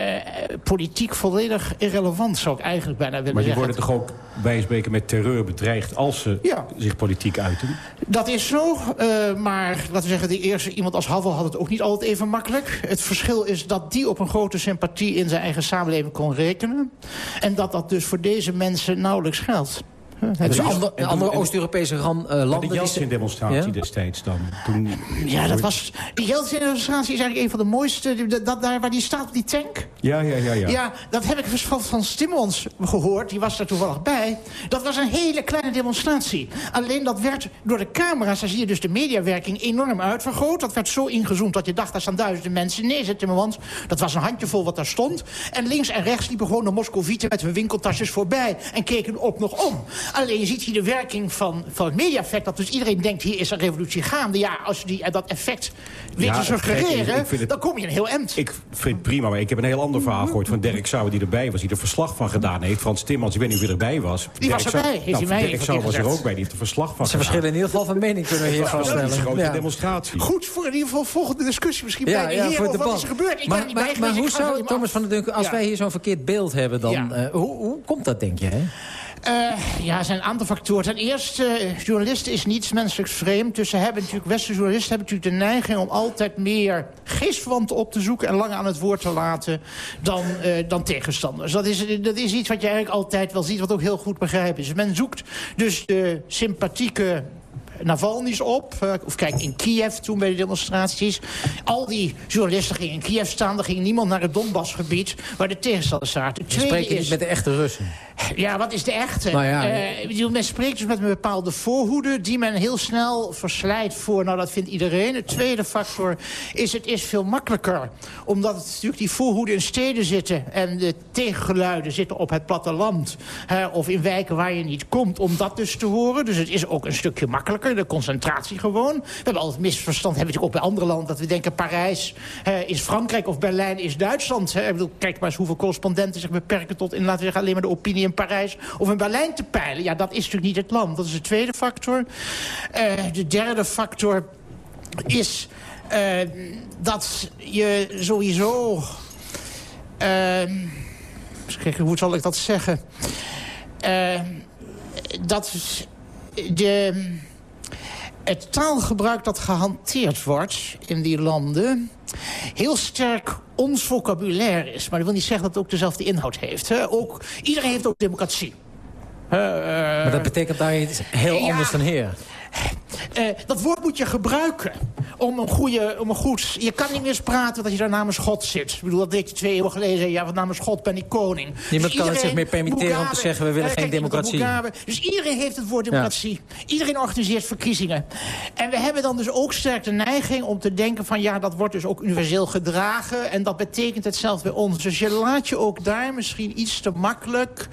politiek volledig irrelevant, zou ik eigenlijk bijna willen Maar die zeggen. worden toch ook bij spreken met terreur bedreigd... als ze Ja. zich politiek uiten? Dat is zo, eh, maar laten we zeggen... die eerste iemand als Havel had het ook niet altijd even makkelijk. Het verschil is dat die op een grote sympathie... in zijn eigen samenleving kon rekenen. En dat dat dus voor deze mensen nauwelijks geldt. Huh, Dus het- andere, andere Oost-Europese eh, landen... de Ja? destijds dan. Toen, Ja, dat was... Die Yeltsin-demonstratie is eigenlijk een van de mooiste. Dat, dat daar waar die staat op die tank. ja, ja, ja. ja. Ja, dat heb ik dus van, van Stimmons gehoord. Die was daar toevallig bij. Dat was een hele kleine demonstratie. Alleen dat werd door de camera's... daar zie je dus de mediawerking enorm uitvergroot. Dat werd zo ingezoomd dat je dacht... daar staan duizenden mensen. Nee, zit Timmermans. Dat was een handjevol wat daar stond. En links en rechts liepen gewoon de Moscovieten... met hun winkeltasjes voorbij. En keken op nog om. Alleen je ziet hier de werking van, van het media-effect. Dat dus iedereen denkt, hier is een revolutie gaande. Ja, als je die, dat effect weet Ja, te suggereren... het- dan kom je een heel eind. Ik vind het prima, maar ik heb een heel ander verhaal gehoord... van Dirk Sauer die erbij was, die er verslag van gedaan heeft. Frans Timmans, ik weet niet wie erbij was. Die was erbij, heeft hij mij Sauer was er ook bij, die heeft er verslag van Ze gedaan. verschillen in ieder geval van mening, kunnen we hier Dat is een vaststellen. grote Ja. demonstratie. Goed voor in ieder geval volgende discussie misschien Ja, bij de ja, heren voor het over wat is er gebeurd. Ik Maar, bij maar, hoe zou, Thomas van der Dunken, als Ja. wij hier zo'n verkeerd beeld hebben... dan eh, hoe, hoe komt dat, denk je? Hè? Eh, ja, er zijn een aantal factoren. Ten eerste, eh, journalisten is niets menselijks vreemd. Dus ze hebben natuurlijk, westerse journalisten hebben natuurlijk de neiging... om altijd meer geestverwanten op te zoeken... en lang aan het woord te laten dan, eh, dan tegenstanders. Dat is, dat is iets wat je eigenlijk altijd wel ziet... wat ook heel goed begrijpen is. Men zoekt dus de sympathieke Navalny's op. Eh, of kijk, in Kiev toen bij de demonstraties. Al die journalisten gingen in Kiev staan. Er ging niemand naar het Donbassgebied waar de tegenstanders zaten. Is... niet met de echte Russen. Ja, wat is de echte? Nou ja, Eh, men spreekt dus met een bepaalde voorhoede... die men heel snel verslijt voor, nou dat vindt iedereen. Het tweede factor is, het is veel makkelijker. Omdat het natuurlijk die voorhoede in steden zitten... en de tegengeluiden zitten op het platteland... hè, of in wijken waar je niet komt, om dat dus te horen. Dus het is ook een stukje makkelijker, de concentratie gewoon. We hebben altijd misverstand, hebben we natuurlijk ook bij andere landen... dat we denken Parijs eh, is Frankrijk of Berlijn is Duitsland. Hè. Ik bedoel, kijk maar eens hoeveel correspondenten zich beperken... tot in, laten we zeggen, alleen maar de opinie in Parijs of in Berlijn te peilen. Ja, dat is natuurlijk niet het land. Dat is de tweede factor. Eh, de derde factor is eh, dat je sowieso... kijken, hoe zal ik dat zeggen? Dat de, het taalgebruik dat gehanteerd wordt in die landen... heel sterk ons vocabulaire is. Maar dat wil niet zeggen dat het ook dezelfde inhoud heeft. Hè? Ook, iedereen heeft ook democratie. Maar dat betekent daar iets heel ja. anders dan heer. Eh, dat woord moet je gebruiken om een goede, om een goed... Je kan niet meer praten dat je daar namens God zit. Ik bedoel, dat deed je twee eeuwen geleden. Ja, want namens God ben ik koning. Dus Niemand kan het zich meer permitteren om te zeggen, we willen eh, geen kijk, democratie. Mugabe. Dus iedereen heeft het woord democratie. Iedereen organiseert verkiezingen. En we hebben dan dus ook sterk de neiging om te denken van... ja, dat wordt dus ook universeel gedragen. En dat betekent hetzelfde bij ons. Dus je laat je ook daar misschien iets te makkelijk...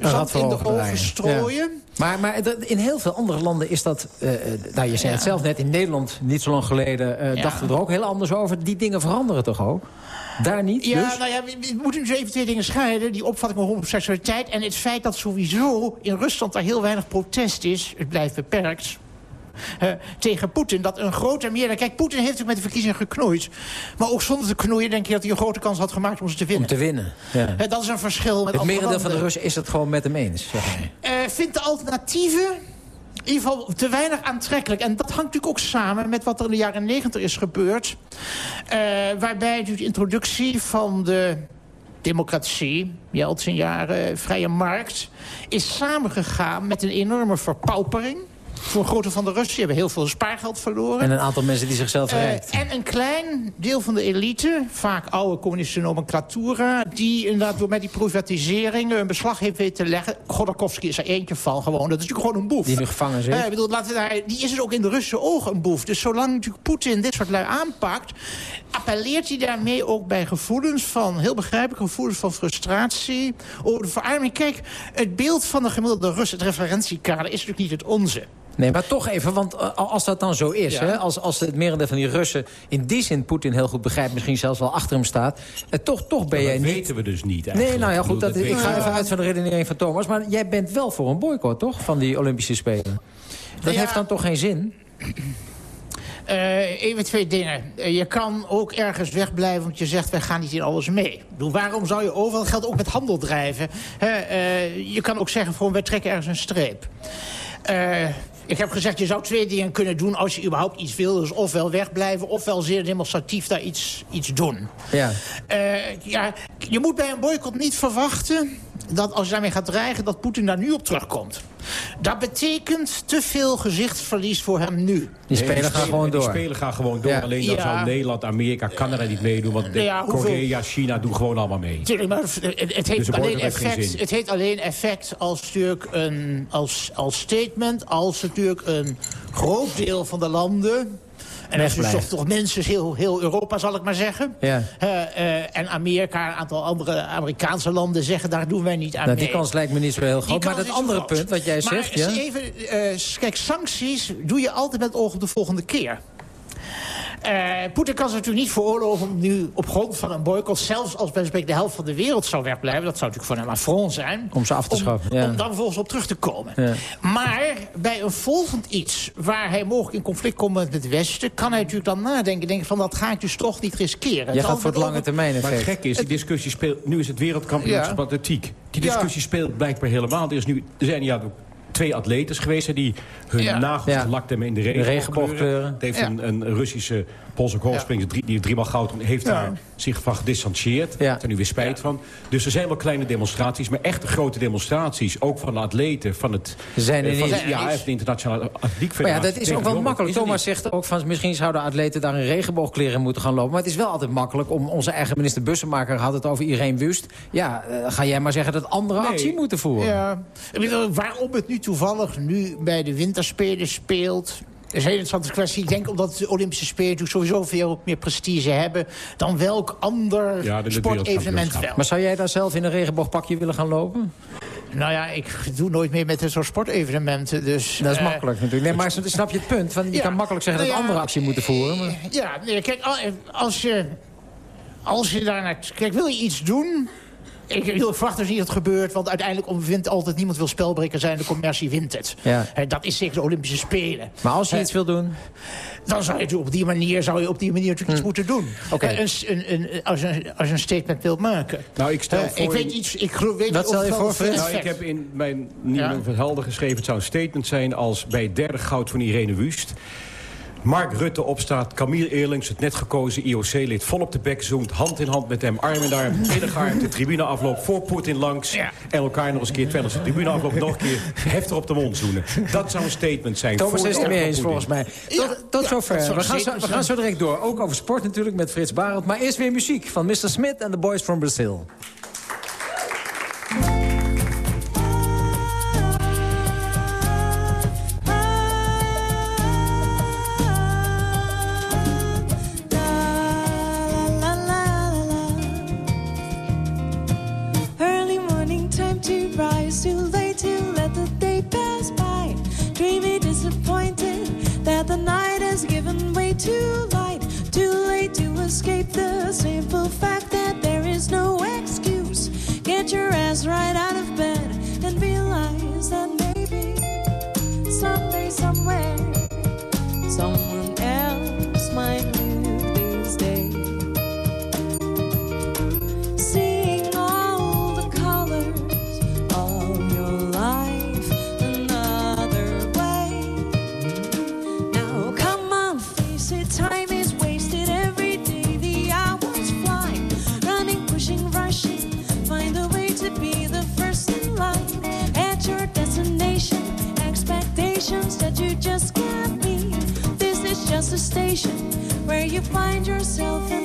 zand voor in de ogen draaien. Maar, maar in heel veel andere landen is dat... eh, eh, nou, je zei het zelf net, in Nederland niet zo lang geleden... eh, Ja. dachten we er ook heel anders over. Die dingen veranderen toch ook? Daar niet, Ja, dus? nou ja, we, we moeten dus even twee dingen scheiden. Die opvatting van homoseksualiteit en het feit dat sowieso in Rusland daar heel weinig protest is. Het blijft beperkt. uh, tegen Poetin. Dat een grote meerderheid... Kijk, Poetin heeft natuurlijk met de verkiezingen geknoeid. Maar ook zonder te knoeien denk ik dat hij een grote kans had gemaakt om ze te winnen. Om te winnen, ja. Uh, dat is een verschil met Het merendeel van de Russen is het gewoon met hem eens, zeg hij. Vindt de alternatieven in ieder geval te weinig aantrekkelijk. En dat hangt natuurlijk ook samen met wat er in de jaren negentig is gebeurd. Uh, waarbij de introductie van de democratie, Jeltsin jaren, vrije markt... is samengegaan met een enorme verpaupering voor een grote van de Russen. Die hebben heel veel spaargeld verloren. En een aantal mensen die zichzelf verrijkt. Uh, en een klein deel van de elite, vaak oude communistische nomenclatura... die inderdaad door met die privatiseringen een beslag heeft weten leggen. Godorkovsky is er eentje van gewoon. Dat is natuurlijk gewoon een boef. Die nu gevangen zit. Uh, bedoel, laten we daar, die is dus ook in de Russische ogen een boef. Dus zolang natuurlijk Poetin dit soort lui aanpakt... appelleert hij daarmee ook bij gevoelens van... heel begrijpelijke gevoelens van frustratie over de verarming. Kijk, het beeld van de gemiddelde Rus, het referentiekader... is natuurlijk niet het onze. Nee, maar toch even, want uh, als dat dan zo is... Ja. Hè, als, als het merendeel van die Russen in die zin Poetin heel goed begrijpt... misschien zelfs wel achter hem staat... Uh, toch, toch ben ja, jij dat niet... weten we dus niet eigenlijk. Nee, nou ja, goed, dat, ik ga even uit van de redenering van Thomas... maar jij bent wel voor een boycott, toch, van die Olympische Spelen? Dat ja. heeft dan toch geen zin? Uh, even twee dingen. Uh, je kan ook ergens wegblijven, want je zegt... wij gaan niet in alles mee. Bedoel, waarom zou je overal geld ook met handel drijven? Uh, je kan ook zeggen, gewoon, wij trekken ergens een streep. Ik heb gezegd, je zou twee dingen kunnen doen als je überhaupt iets wil. Dus ofwel wegblijven, ofwel zeer demonstratief daar iets, iets doen. Ja. Uh, ja. Je moet bij een boycott niet verwachten dat als je daarmee gaat dreigen... dat Poetin daar nu op terugkomt. Dat betekent te veel gezichtsverlies voor hem nu. Die spelen nee, gaan gewoon door. Die spelen gaan gewoon door. Ja. Alleen dan ja. zou Nederland, Amerika, Canada niet meedoen. Want ja, Korea, China doen gewoon allemaal mee. Tuurlijk, maar het, het, heeft, dus alleen effect, het heeft alleen effect als, natuurlijk een, als, als statement... als natuurlijk een groot deel van de landen en als dus toch, toch mensen, heel, heel Europa zal ik maar zeggen. Ja. Uh, uh, en Amerika, een aantal andere Amerikaanse landen zeggen... daar doen wij niet aan nou, mee. Die kans lijkt me niet zo heel groot. Maar dat andere groot. punt wat jij maar zegt... Ja? even, uh, kijk, sancties doe je altijd met oog op de volgende keer. Uh, Poetin kan zich natuurlijk niet veroorloven om nu op grond van een boycott... zelfs als bij de helft van de wereld zou wegblijven... dat zou natuurlijk voor hem affront zijn... Om ze af te schaffen, om, ja. om dan vervolgens op terug te komen. Ja. Maar bij een volgend iets waar hij mogelijk in conflict komt met het Westen... kan hij natuurlijk dan nadenken, denken van dat ga ik dus toch niet riskeren. Je gaat voor het lange termijn Maar het gekke is, die discussie speelt... nu is het wereldkampioenschap ja. atletiek. Die discussie ja. speelt blijkbaar helemaal. Er, is nu, er zijn ja, twee atletes geweest die hun ja. nagels ja. gelakt hebben in de regenboogkleuren. Het heeft ja. een, een Russische Poolse golfspringer, ja. die driemaal goud heeft daar zich van gedistanceerd. Daar er nu weer spijt van. Dus er zijn wel kleine demonstraties, maar echt grote demonstraties. Ook van de atleten, van het, zijn er van het, ja, de internationale atletiek Maar ja, dat is ook wel makkelijk. Thomas zegt ook van misschien zouden atleten daar in regenboogkleren moeten gaan lopen. Maar het is wel altijd makkelijk om onze eigen minister Bussemaker had het over Irene Wust. Ja, uh, ga jij maar zeggen dat andere nee. actie moeten voeren. Ja. Waarom het nu toevallig nu bij de winterspelen speelt... Dat is een hele interessante kwestie. Ik denk omdat de Olympische Spelen natuurlijk sowieso veel meer prestige hebben... dan welk ander ja, sportevenement wel. Maar zou jij daar zelf in een regenboogpakje willen gaan lopen? Nou ja, ik doe nooit meer met zo'n sportevenementen. Dus, dat is uh, makkelijk natuurlijk. Nee, maar snap je het punt? Van, je ja, kan makkelijk zeggen nou dat ja, andere actie moeten voeren. Maar... Ja, nee, kijk, als je, als je daar naar... Kijk, wil je iets doen... Ik, ik verwacht dus niet dat het gebeurt, want uiteindelijk wint altijd niemand wil spelbreker zijn. De commercie wint het. Ja. Uh, dat is zeker de Olympische Spelen. Maar als je iets wil doen? Dan zou je op die manier, zou je op die manier natuurlijk hm. iets moeten doen. Okay. Een, een, een, als, je, als je een statement wilt maken. Nou, ik stel voor... ik weet iets... Ik weet Wat stel je voor, Frits? Nou, ik heb in mijn nieuwe ja? helder geschreven... het zou een statement zijn als bij derde goud van Irene Wust... Mark Rutte opstaat, Camille Eerlings, het net gekozen IOC-lid... vol op de bek zoemt, hand in hand met hem, arm in arm... binnengaard de tribune afloopt, voor Poetin langs... Ja. en elkaar nog eens een keer, terwijl ze de tribune afloopt... nog een keer heftig op de mond zoenen. Dat zou een statement zijn. Thomas is het er mee eens, volgens mij. Tot, ja, tot ja, zover. We gaan, zo, we gaan zo direct door. Ook over sport natuurlijk, met Frits Barend. Maar eerst weer muziek van Mr. Smith en The Boys from Brazil. Station where you find yourself and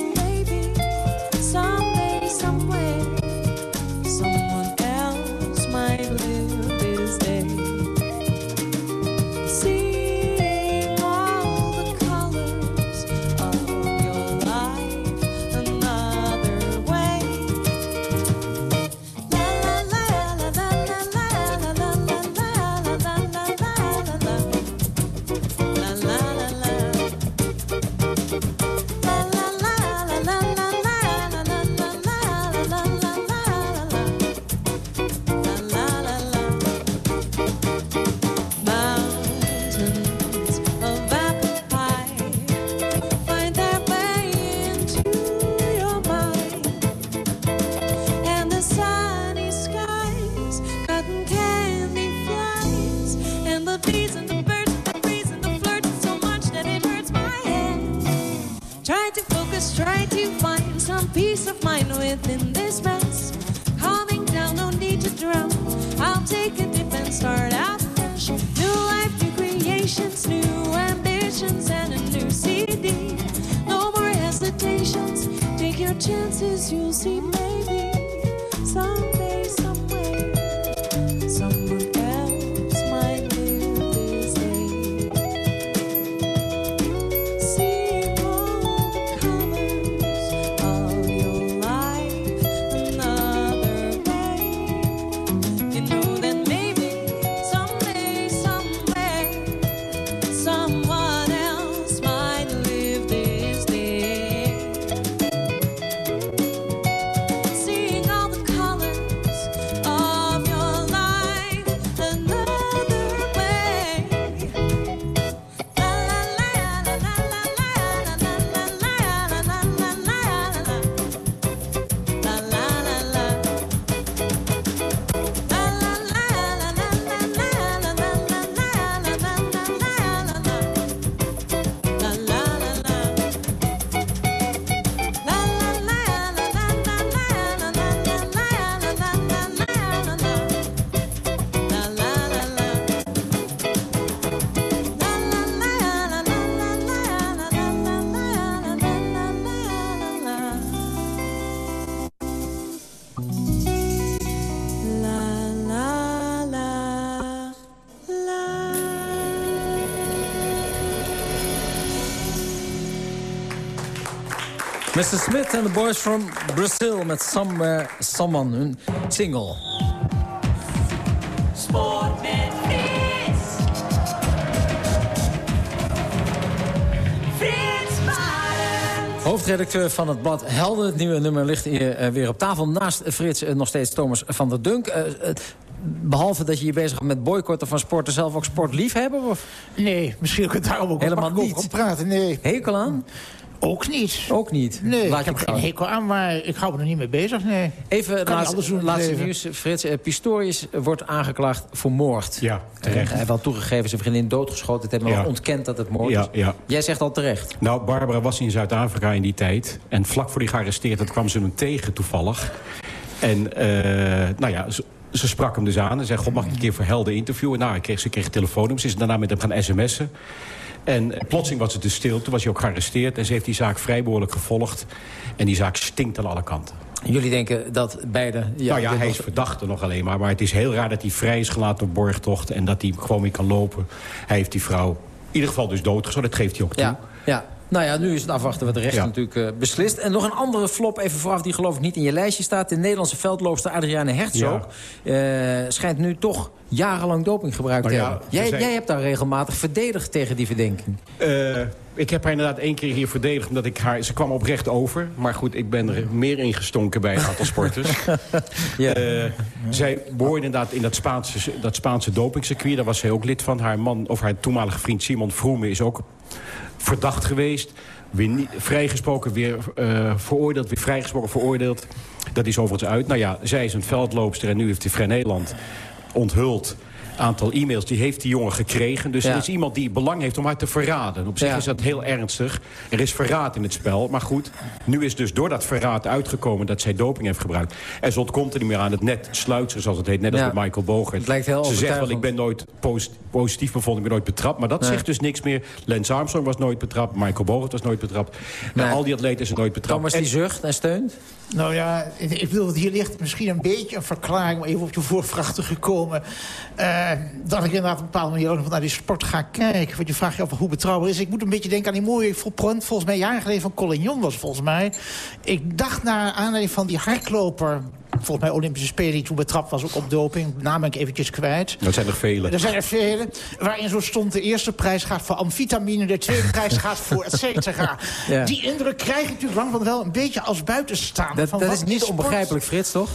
Mr. Smith and the Boys from Brazil met Somewhere Someone, hun single. Sport met Frits. Frits Barend. Hoofdredacteur van het blad Helden. Het nieuwe nummer ligt hier eh, weer op tafel. Naast Frits eh, nog steeds Thomas van der Dunk. Eh, eh, behalve dat je je bezig bent met boycotten van sporten... zelf ook sportliefhebber? Of? Nee, misschien ook het daarom ook Helemaal niet. over praten. Nee. Hekel aan? Ook niet. Ook niet? Nee, Laat ik heb het geen hekel aan, maar ik hou me er niet mee bezig, nee. Even laatste, laatste nieuws, Frits. Eh, Pistorius wordt aangeklaagd voor moord. Ja, terecht. Eh, hij heeft wel toegegeven zijn vriendin doodgeschoten. Het heeft maar Ja. ontkend dat het moord Ja, is. ja. Jij zegt al terecht. Nou, Barbara was in Zuid-Afrika in die tijd. En vlak voor die gearresteerd werd, kwam ze hem tegen toevallig. En eh, nou ja, ze, ze sprak hem dus aan en zei... God, mag ik een keer voor helden interviewen? Nou, ik kreeg, ze kreeg een telefoonnummer. Ze is daarna met hem gaan sms'en. En plotseling was het dus stil. Toen was hij ook gearresteerd. En ze heeft die zaak vrij behoorlijk gevolgd. En die zaak stinkt aan alle kanten. Jullie denken dat beide... nou ja, hij is verdachte nog alleen maar. Maar het is heel raar dat hij vrij is gelaten op borgtocht... en dat hij gewoon weer kan lopen. Hij heeft die vrouw in ieder geval dus doodgeschoten. Dat geeft hij ook toe. Ja, ja. Nou ja, nu is het afwachten wat de rechter Ja. natuurlijk eh, beslist. En nog een andere flop, even vooraf, die geloof ik niet in je lijstje staat. De Nederlandse veldloopster Adriane Herzog... eh, schijnt nu toch jarenlang doping gebruikt te ja, hebben. Jij, zei- jij hebt daar regelmatig verdedigd tegen die verdenking. Eh, ik heb haar inderdaad één keer hier verdedigd. Omdat ik haar, ze kwam oprecht over. Maar goed, ik ben er meer in gestonken bij een aantal sporters. Ja. Zij behoorde inderdaad in dat Spaanse, dat Spaanse dopingcircuit. Daar was zij ook lid van. Haar man, of haar toenmalige vriend Simon Vroeme is ook verdacht geweest. Weer niet, vrijgesproken, weer eh, veroordeeld, weer vrijgesproken, veroordeeld. Dat is overigens uit. Nou ja, zij is een veldloopster en nu heeft hij Vrij Nederland onthuld aantal e-mails... die heeft die jongen gekregen. Dus Ja. er is iemand die belang heeft om haar te verraden. Op zich Ja. is dat heel ernstig. Er is verraad in het spel. Maar goed, nu is dus door dat verraad uitgekomen... dat zij doping heeft gebruikt. En ze ontkomt er niet meer aan het net sluitser, zoals het heet. Net als met Michael Bogert. Het lijkt heel Ze zegt wel, ik ben nooit posi- positief bevonden, ik ben nooit betrapt. Maar dat Nee. zegt dus niks meer. Lance Armstrong was nooit betrapt. Michael Bogert was nooit betrapt. Nee. Al die atleten zijn nooit betrapt. Thomas die zucht en steunt? Nou ja, ik bedoel, hier ligt misschien een beetje een verklaring... om even op je voorvracht te gekomen... eh, dat ik inderdaad op een bepaalde manier ook nog naar die sport ga kijken. Want je vraagt je af hoe betrouwbaar is. Ik moet een beetje denken aan die mooie volprint... volgens mij jaren geleden van Collignon was volgens mij. Ik dacht naar aanleiding van die hardloper... volgens mij Olympische Spelen die toen betrapt was, ook op doping. Naam ben ik eventjes kwijt. Dat zijn er vele. Er zijn er vele. Waarin zo stond de eerste prijs gaat voor amfitamine... de tweede prijs gaat voor et cetera. Ja. Die indruk krijg ik natuurlijk lang van wel een beetje als buitenstaander. Dat, van dat is niet onbegrijpelijk, Frits, toch?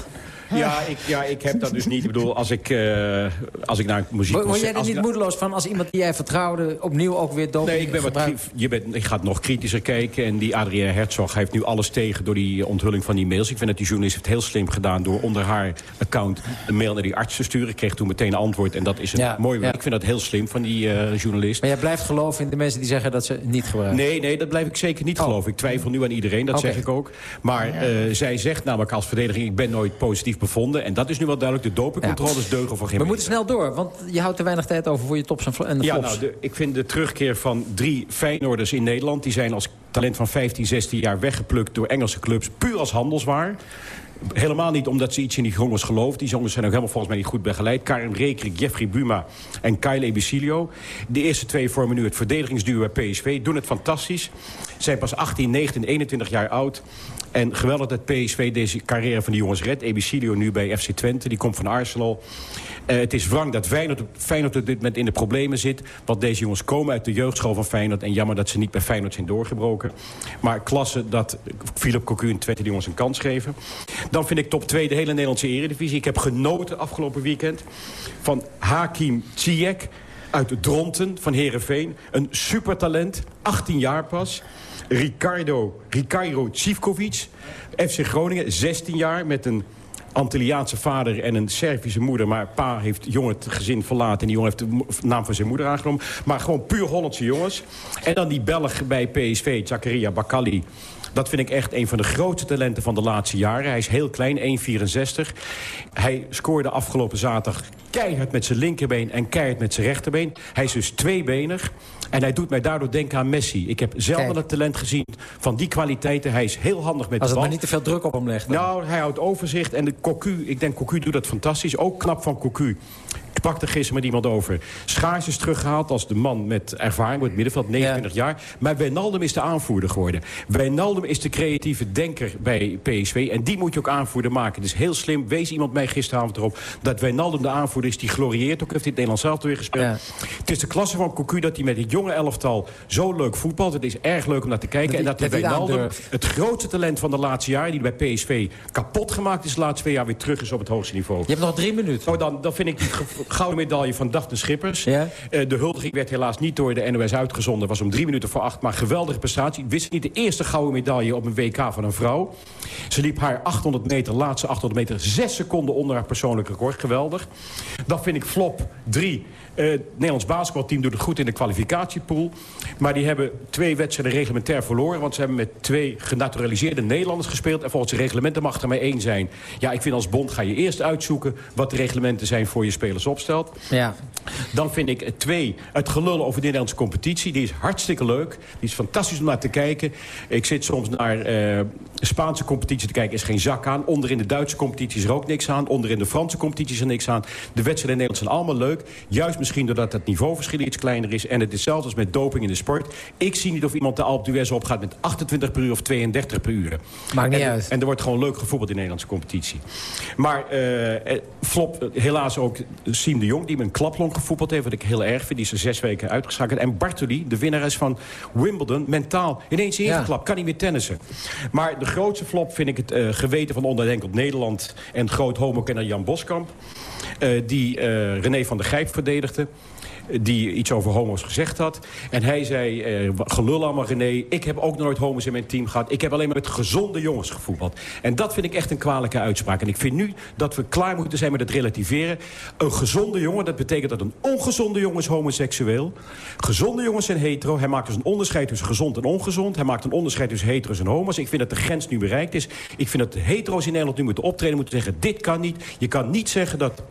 Ja ik, ja, ik heb dat dus niet. Ik bedoel, als ik, eh, als ik naar muziek... Word word jij er niet moedeloos van als iemand die jij vertrouwde... opnieuw ook weer doping Nee, ik ben wat je bent, ik ga nog kritischer kijken. En die Adrienne Herzog heeft nu alles tegen door die onthulling van die mails. Ik vind dat die journalist het heel slim gedaan... door onder haar account een mail naar die arts te sturen. Ik kreeg toen meteen een antwoord en dat is een Ja, mooi ja. Ik vind dat heel slim van die eh, journalist. Maar jij blijft geloven in de mensen die zeggen dat ze niet gebruiken? Nee, nee, dat blijf ik zeker niet geloven. Ik twijfel nu aan iedereen, dat zeg ik ook. Maar eh, zij zegt namelijk als verdediging... ik ben nooit positief bevonden. En dat is nu wel duidelijk. De dopingcontroles deugen voor geen We moeten snel door, want je houdt te weinig tijd over voor je tops en en de Ja, nou, de, ik vind de terugkeer van drie Feyenoorders in Nederland... die zijn als talent van 15, 16 jaar weggeplukt door Engelse clubs... puur als handelswaar. Helemaal niet omdat ze iets in die jongens geloven. Die jongens zijn ook helemaal volgens mij niet goed begeleid. Karim Rekrik, Jeffrey Buma en Kyle Ebicilio. De eerste twee vormen nu het verdedigingsduo bij PSV. Doen het fantastisch. Zijn pas 18, 19, 21 jaar oud. En geweldig dat PSV deze carrière van die jongens redt. Ebicilio nu bij FC Twente, die komt van Arsenal. Eh, het is wrang dat Feyenoord, Feyenoord op dit moment in de problemen zit. Want deze jongens komen uit de jeugdschool van Feyenoord. En jammer dat ze niet bij Feyenoord zijn doorgebroken. Maar klasse dat Philip Cocu en Twente die jongens een kans geven. Dan vind ik top 2 de hele Nederlandse eredivisie. Ik heb genoten afgelopen weekend van Hakim Ziyech uit Dronten van Herenveen. Een supertalent, 18 jaar pas. Ricardo, Ricardo Civkovic, FC Groningen, 16 jaar met een Antilliaanse vader en een Servische moeder. Maar pa heeft jongen het gezin verlaten. En die jongen heeft de naam van zijn moeder aangenomen. Maar gewoon puur Hollandse jongens. En dan die Belg bij PSV, Zakaria Bakali. Dat vind ik echt een van de grootste talenten van de laatste jaren. Hij is heel klein, 1,64. Hij scoorde afgelopen zaterdag keihard met zijn linkerbeen... en keihard met zijn rechterbeen. Hij is dus tweebenig. En hij doet mij daardoor denken aan Messi. Ik heb zelden Kijk. het talent gezien van die kwaliteiten. Hij is heel handig met Als de het bal. maar niet te veel druk op hem legt. dan. Nou, hij houdt overzicht. En de Cocu, ik denk Cocu doet dat fantastisch. Ook knap van Cocu. Ik pakte gisteren met iemand over. Schaars is teruggehaald als de man met ervaring op het middenveld, 29 jaar. Maar Wijnaldum is de aanvoerder geworden. Wijnaldum is de creatieve denker bij PSV. En die moet je ook aanvoerder maken. Het is heel slim. Wees iemand mij gisteravond erop dat Wijnaldum de aanvoerder is. Die glorieert ook. Heeft in het Nederlands zelf weer gespeeld. Ja. Het is de klasse van Cocu dat hij met het jonge elftal zo leuk voetbalt. Het is erg leuk om naar te kijken. Dat en dat die Wijnaldum, het grootste talent van de laatste jaren... die bij PSV kapot gemaakt is de laatste twee jaar... weer terug is op het hoogste niveau. Je hebt nog drie minuten. Oh, dan, dan vind ik gouden medaille van Daphne Schippers. Eh, de huldiging werd helaas niet door de NOS uitgezonden. was om drie minuten voor acht, maar geweldige prestatie. Wist niet de eerste gouden medaille op een WK van een vrouw. Ze liep haar 800 meter, laatste 800 meter, zes seconden onder haar persoonlijk record. Geweldig. Dat vind ik flop drie. Eh, het Nederlands basketbalteam doet het goed in de kwalificatiepool. Maar die hebben twee wedstrijden reglementair verloren. Want ze hebben met twee genaturaliseerde Nederlanders gespeeld. En volgens de reglementen mag er maar één zijn. Ja, ik vind als bond ga je eerst uitzoeken wat de reglementen zijn voor je spelers opstelt. Ja. Dan vind ik twee, het gelul over de Nederlandse competitie. Die is hartstikke leuk. Die is fantastisch om naar te kijken. Ik zit soms naar uh, Spaanse competitie te kijken. Is geen zak aan. Onder in de Duitse competitie is er ook niks aan. Onder in de Franse competitie is er niks aan. De wedstrijden in Nederland zijn allemaal leuk. Juist misschien doordat het niveauverschil iets kleiner is. En het is hetzelfde als met doping in de sport. Ik zie niet of iemand de Alpe d'Huez opgaat met 28 per uur of 32 per uur. Maakt niet en, uit. En er wordt gewoon leuk gevoetbald in de Nederlandse competitie. Maar eh, eh, flop, eh, helaas ook Siem de Jong... die met een klaplong gevoetbald heeft, wat ik heel erg vind. Die is er zes weken uitgeschakeld. En Bartoli, de winnares van Wimbledon, mentaal. Ineens in Ja. geklapt, kan niet meer tennissen. Maar de grootste flop vind ik het geweten van onderdenkeld Nederland... en groot homokenner Jan Boskamp. Eh, die eh, René van der Grijp verdedigde. Die iets over homo's gezegd had. En hij zei, eh, gelul allemaal René, ik heb ook nooit homo's in mijn team gehad. Ik heb alleen maar met gezonde jongens gevoetbald. En dat vind ik echt een kwalijke uitspraak. En ik vind nu dat we klaar moeten zijn met het relativeren. Een gezonde jongen, dat betekent dat een ongezonde jongen is homoseksueel. Gezonde jongens zijn hetero. Hij maakt dus een onderscheid tussen gezond en ongezond. Hij maakt een onderscheid tussen hetero's en homo's. Ik vind dat de grens nu bereikt is. Ik vind dat de hetero's in Nederland nu moeten optreden. Moeten zeggen, dit kan niet. Je kan niet zeggen dat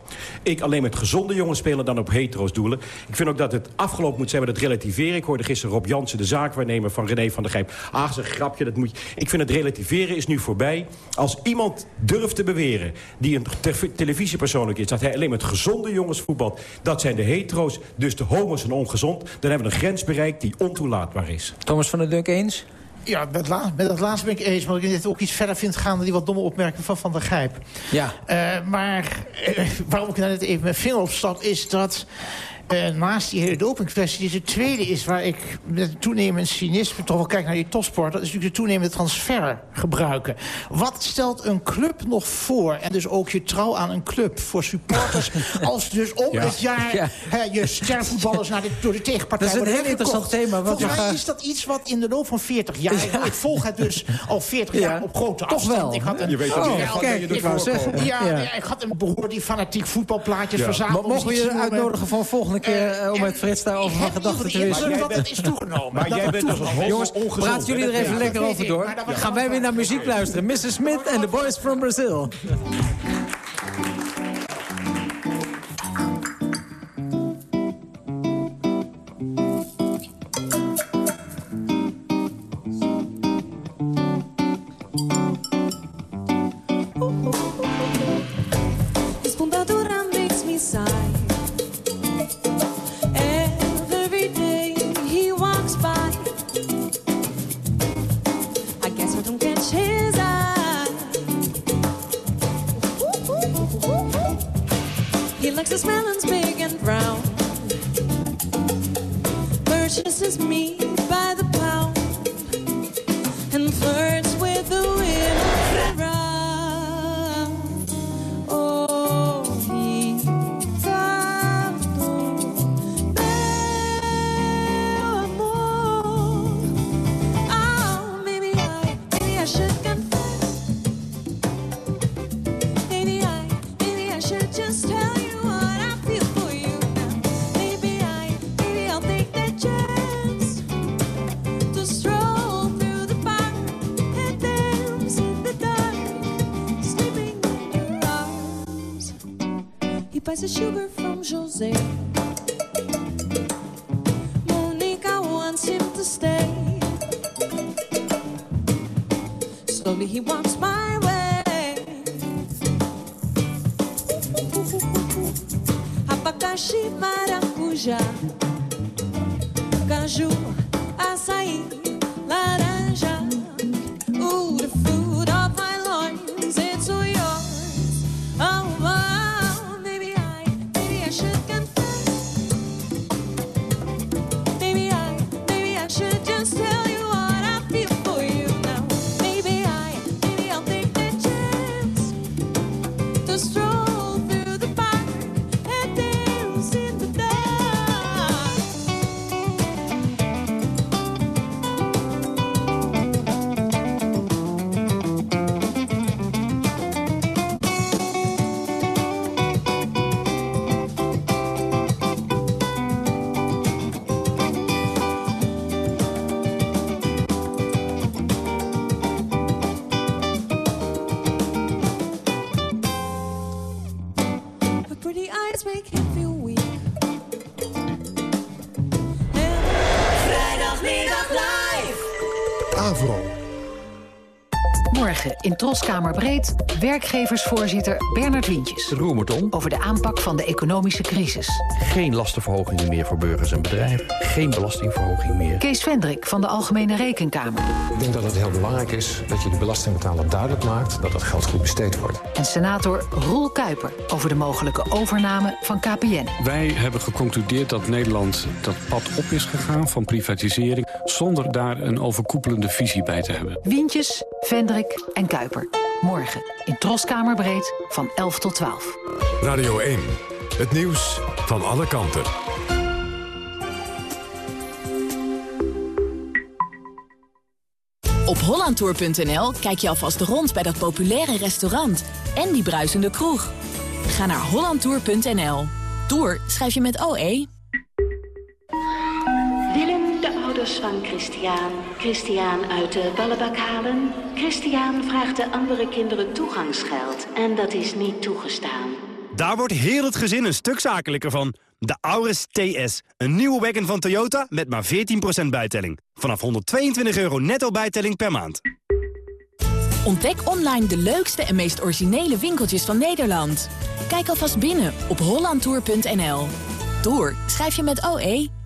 ik alleen met gezonde jongens speel... en dan op hetero's doelen. Ik vind ook dat het afgelopen moet zijn met het relativeren. Ik hoorde gisteren Rob Jansen, de zaakwaarnemer van René van der Gijp. Ah, een grapje, dat moet je... Ik vind het relativeren is nu voorbij. Als iemand durft te beweren, die een te- televisiepersoonlijk is... dat hij alleen met gezonde jongens voetbalt, dat zijn de hetero's. Dus de homo's zijn ongezond. Dan hebben we een grens bereikt die ontoelaatbaar is. Thomas van der Dunk eens? Ja, met, la met dat laatste ben ik eens. Maar ik net ook iets verder vind gaan dan die wat domme opmerking van Van der Gijp. Ja. Eh, maar eh, waarom ik daar net even mijn vinger op stap... is dat eh, naast die hele dopingkwestie... het tweede is waar ik met toenemend cynisme... toch wel kijk naar die topsport... dat is natuurlijk de toenemende transfer gebruiken. Wat stelt een club nog voor... en dus ook je trouw aan een club voor supporters... als dus om Ja. het jaar Ja. je stervoetballers naar de, door de tegenpartij Dat is een heel interessant thema, wat Volgens mij is dat iets wat in de loop van 40 jaar... ik volg het dus al 40 jaar Ja, op grote toch afstand. wel. Ik had een, Je weet dat Oh, van kijk, je ik. Ja, Ja. ja, ik had een broer die fanatiek voetbalplaatjes verzamelde. Maar mogen we je uitnodigen voor een volgende keer... eh, om met Frits daarover van gedachten te wisselen? Maar dat is toegenomen. Maar Dat jij is bent als een toegenomen. Jongens, praten jullie er even Ja, lekker over door. Gaan wij weer naar muziek luisteren. Mrs. Smith en The Boys from Brazil. His melons big and round. Purchases me Morgen in Troskamer Breed, werkgeversvoorzitter Bernard Wientjes. Om. Over de aanpak van de economische crisis. Geen lastenverhogingen meer voor burgers en bedrijven. Geen belastingverhoging meer. Kees Vendrik van de Algemene Rekenkamer. Ik denk dat het heel belangrijk is dat je de belastingbetaler duidelijk maakt dat het geld goed besteed wordt. En senator Roel Kuiper over de mogelijke overname van KPN. Wij hebben geconcludeerd dat Nederland dat pad op is gegaan van privatisering... zonder daar een overkoepelende visie bij te hebben. Wientjes, Vendrik en Kuiper. Morgen in Troskamerbreed van 11 tot 12. Radio 1. Het nieuws van alle kanten. Op hollandtour.nl kijk je alvast rond bij dat populaire restaurant en die bruisende kroeg. Ga naar hollandtour.nl. Tour schrijf je met OE. Ouders van Christian Christian uit de ballenbak halen? Christian vraagt de andere kinderen toegangsgeld en dat is niet toegestaan. Daar wordt heel het gezin een stuk zakelijker van. De Auris TS, een nieuwe wagon van Toyota met maar 14% bijtelling. Vanaf 122 euro netto bijtelling per maand. Ontdek online de leukste en meest originele winkeltjes van Nederland. Kijk alvast binnen op hollandtour.nl. Tour schrijf je met OE.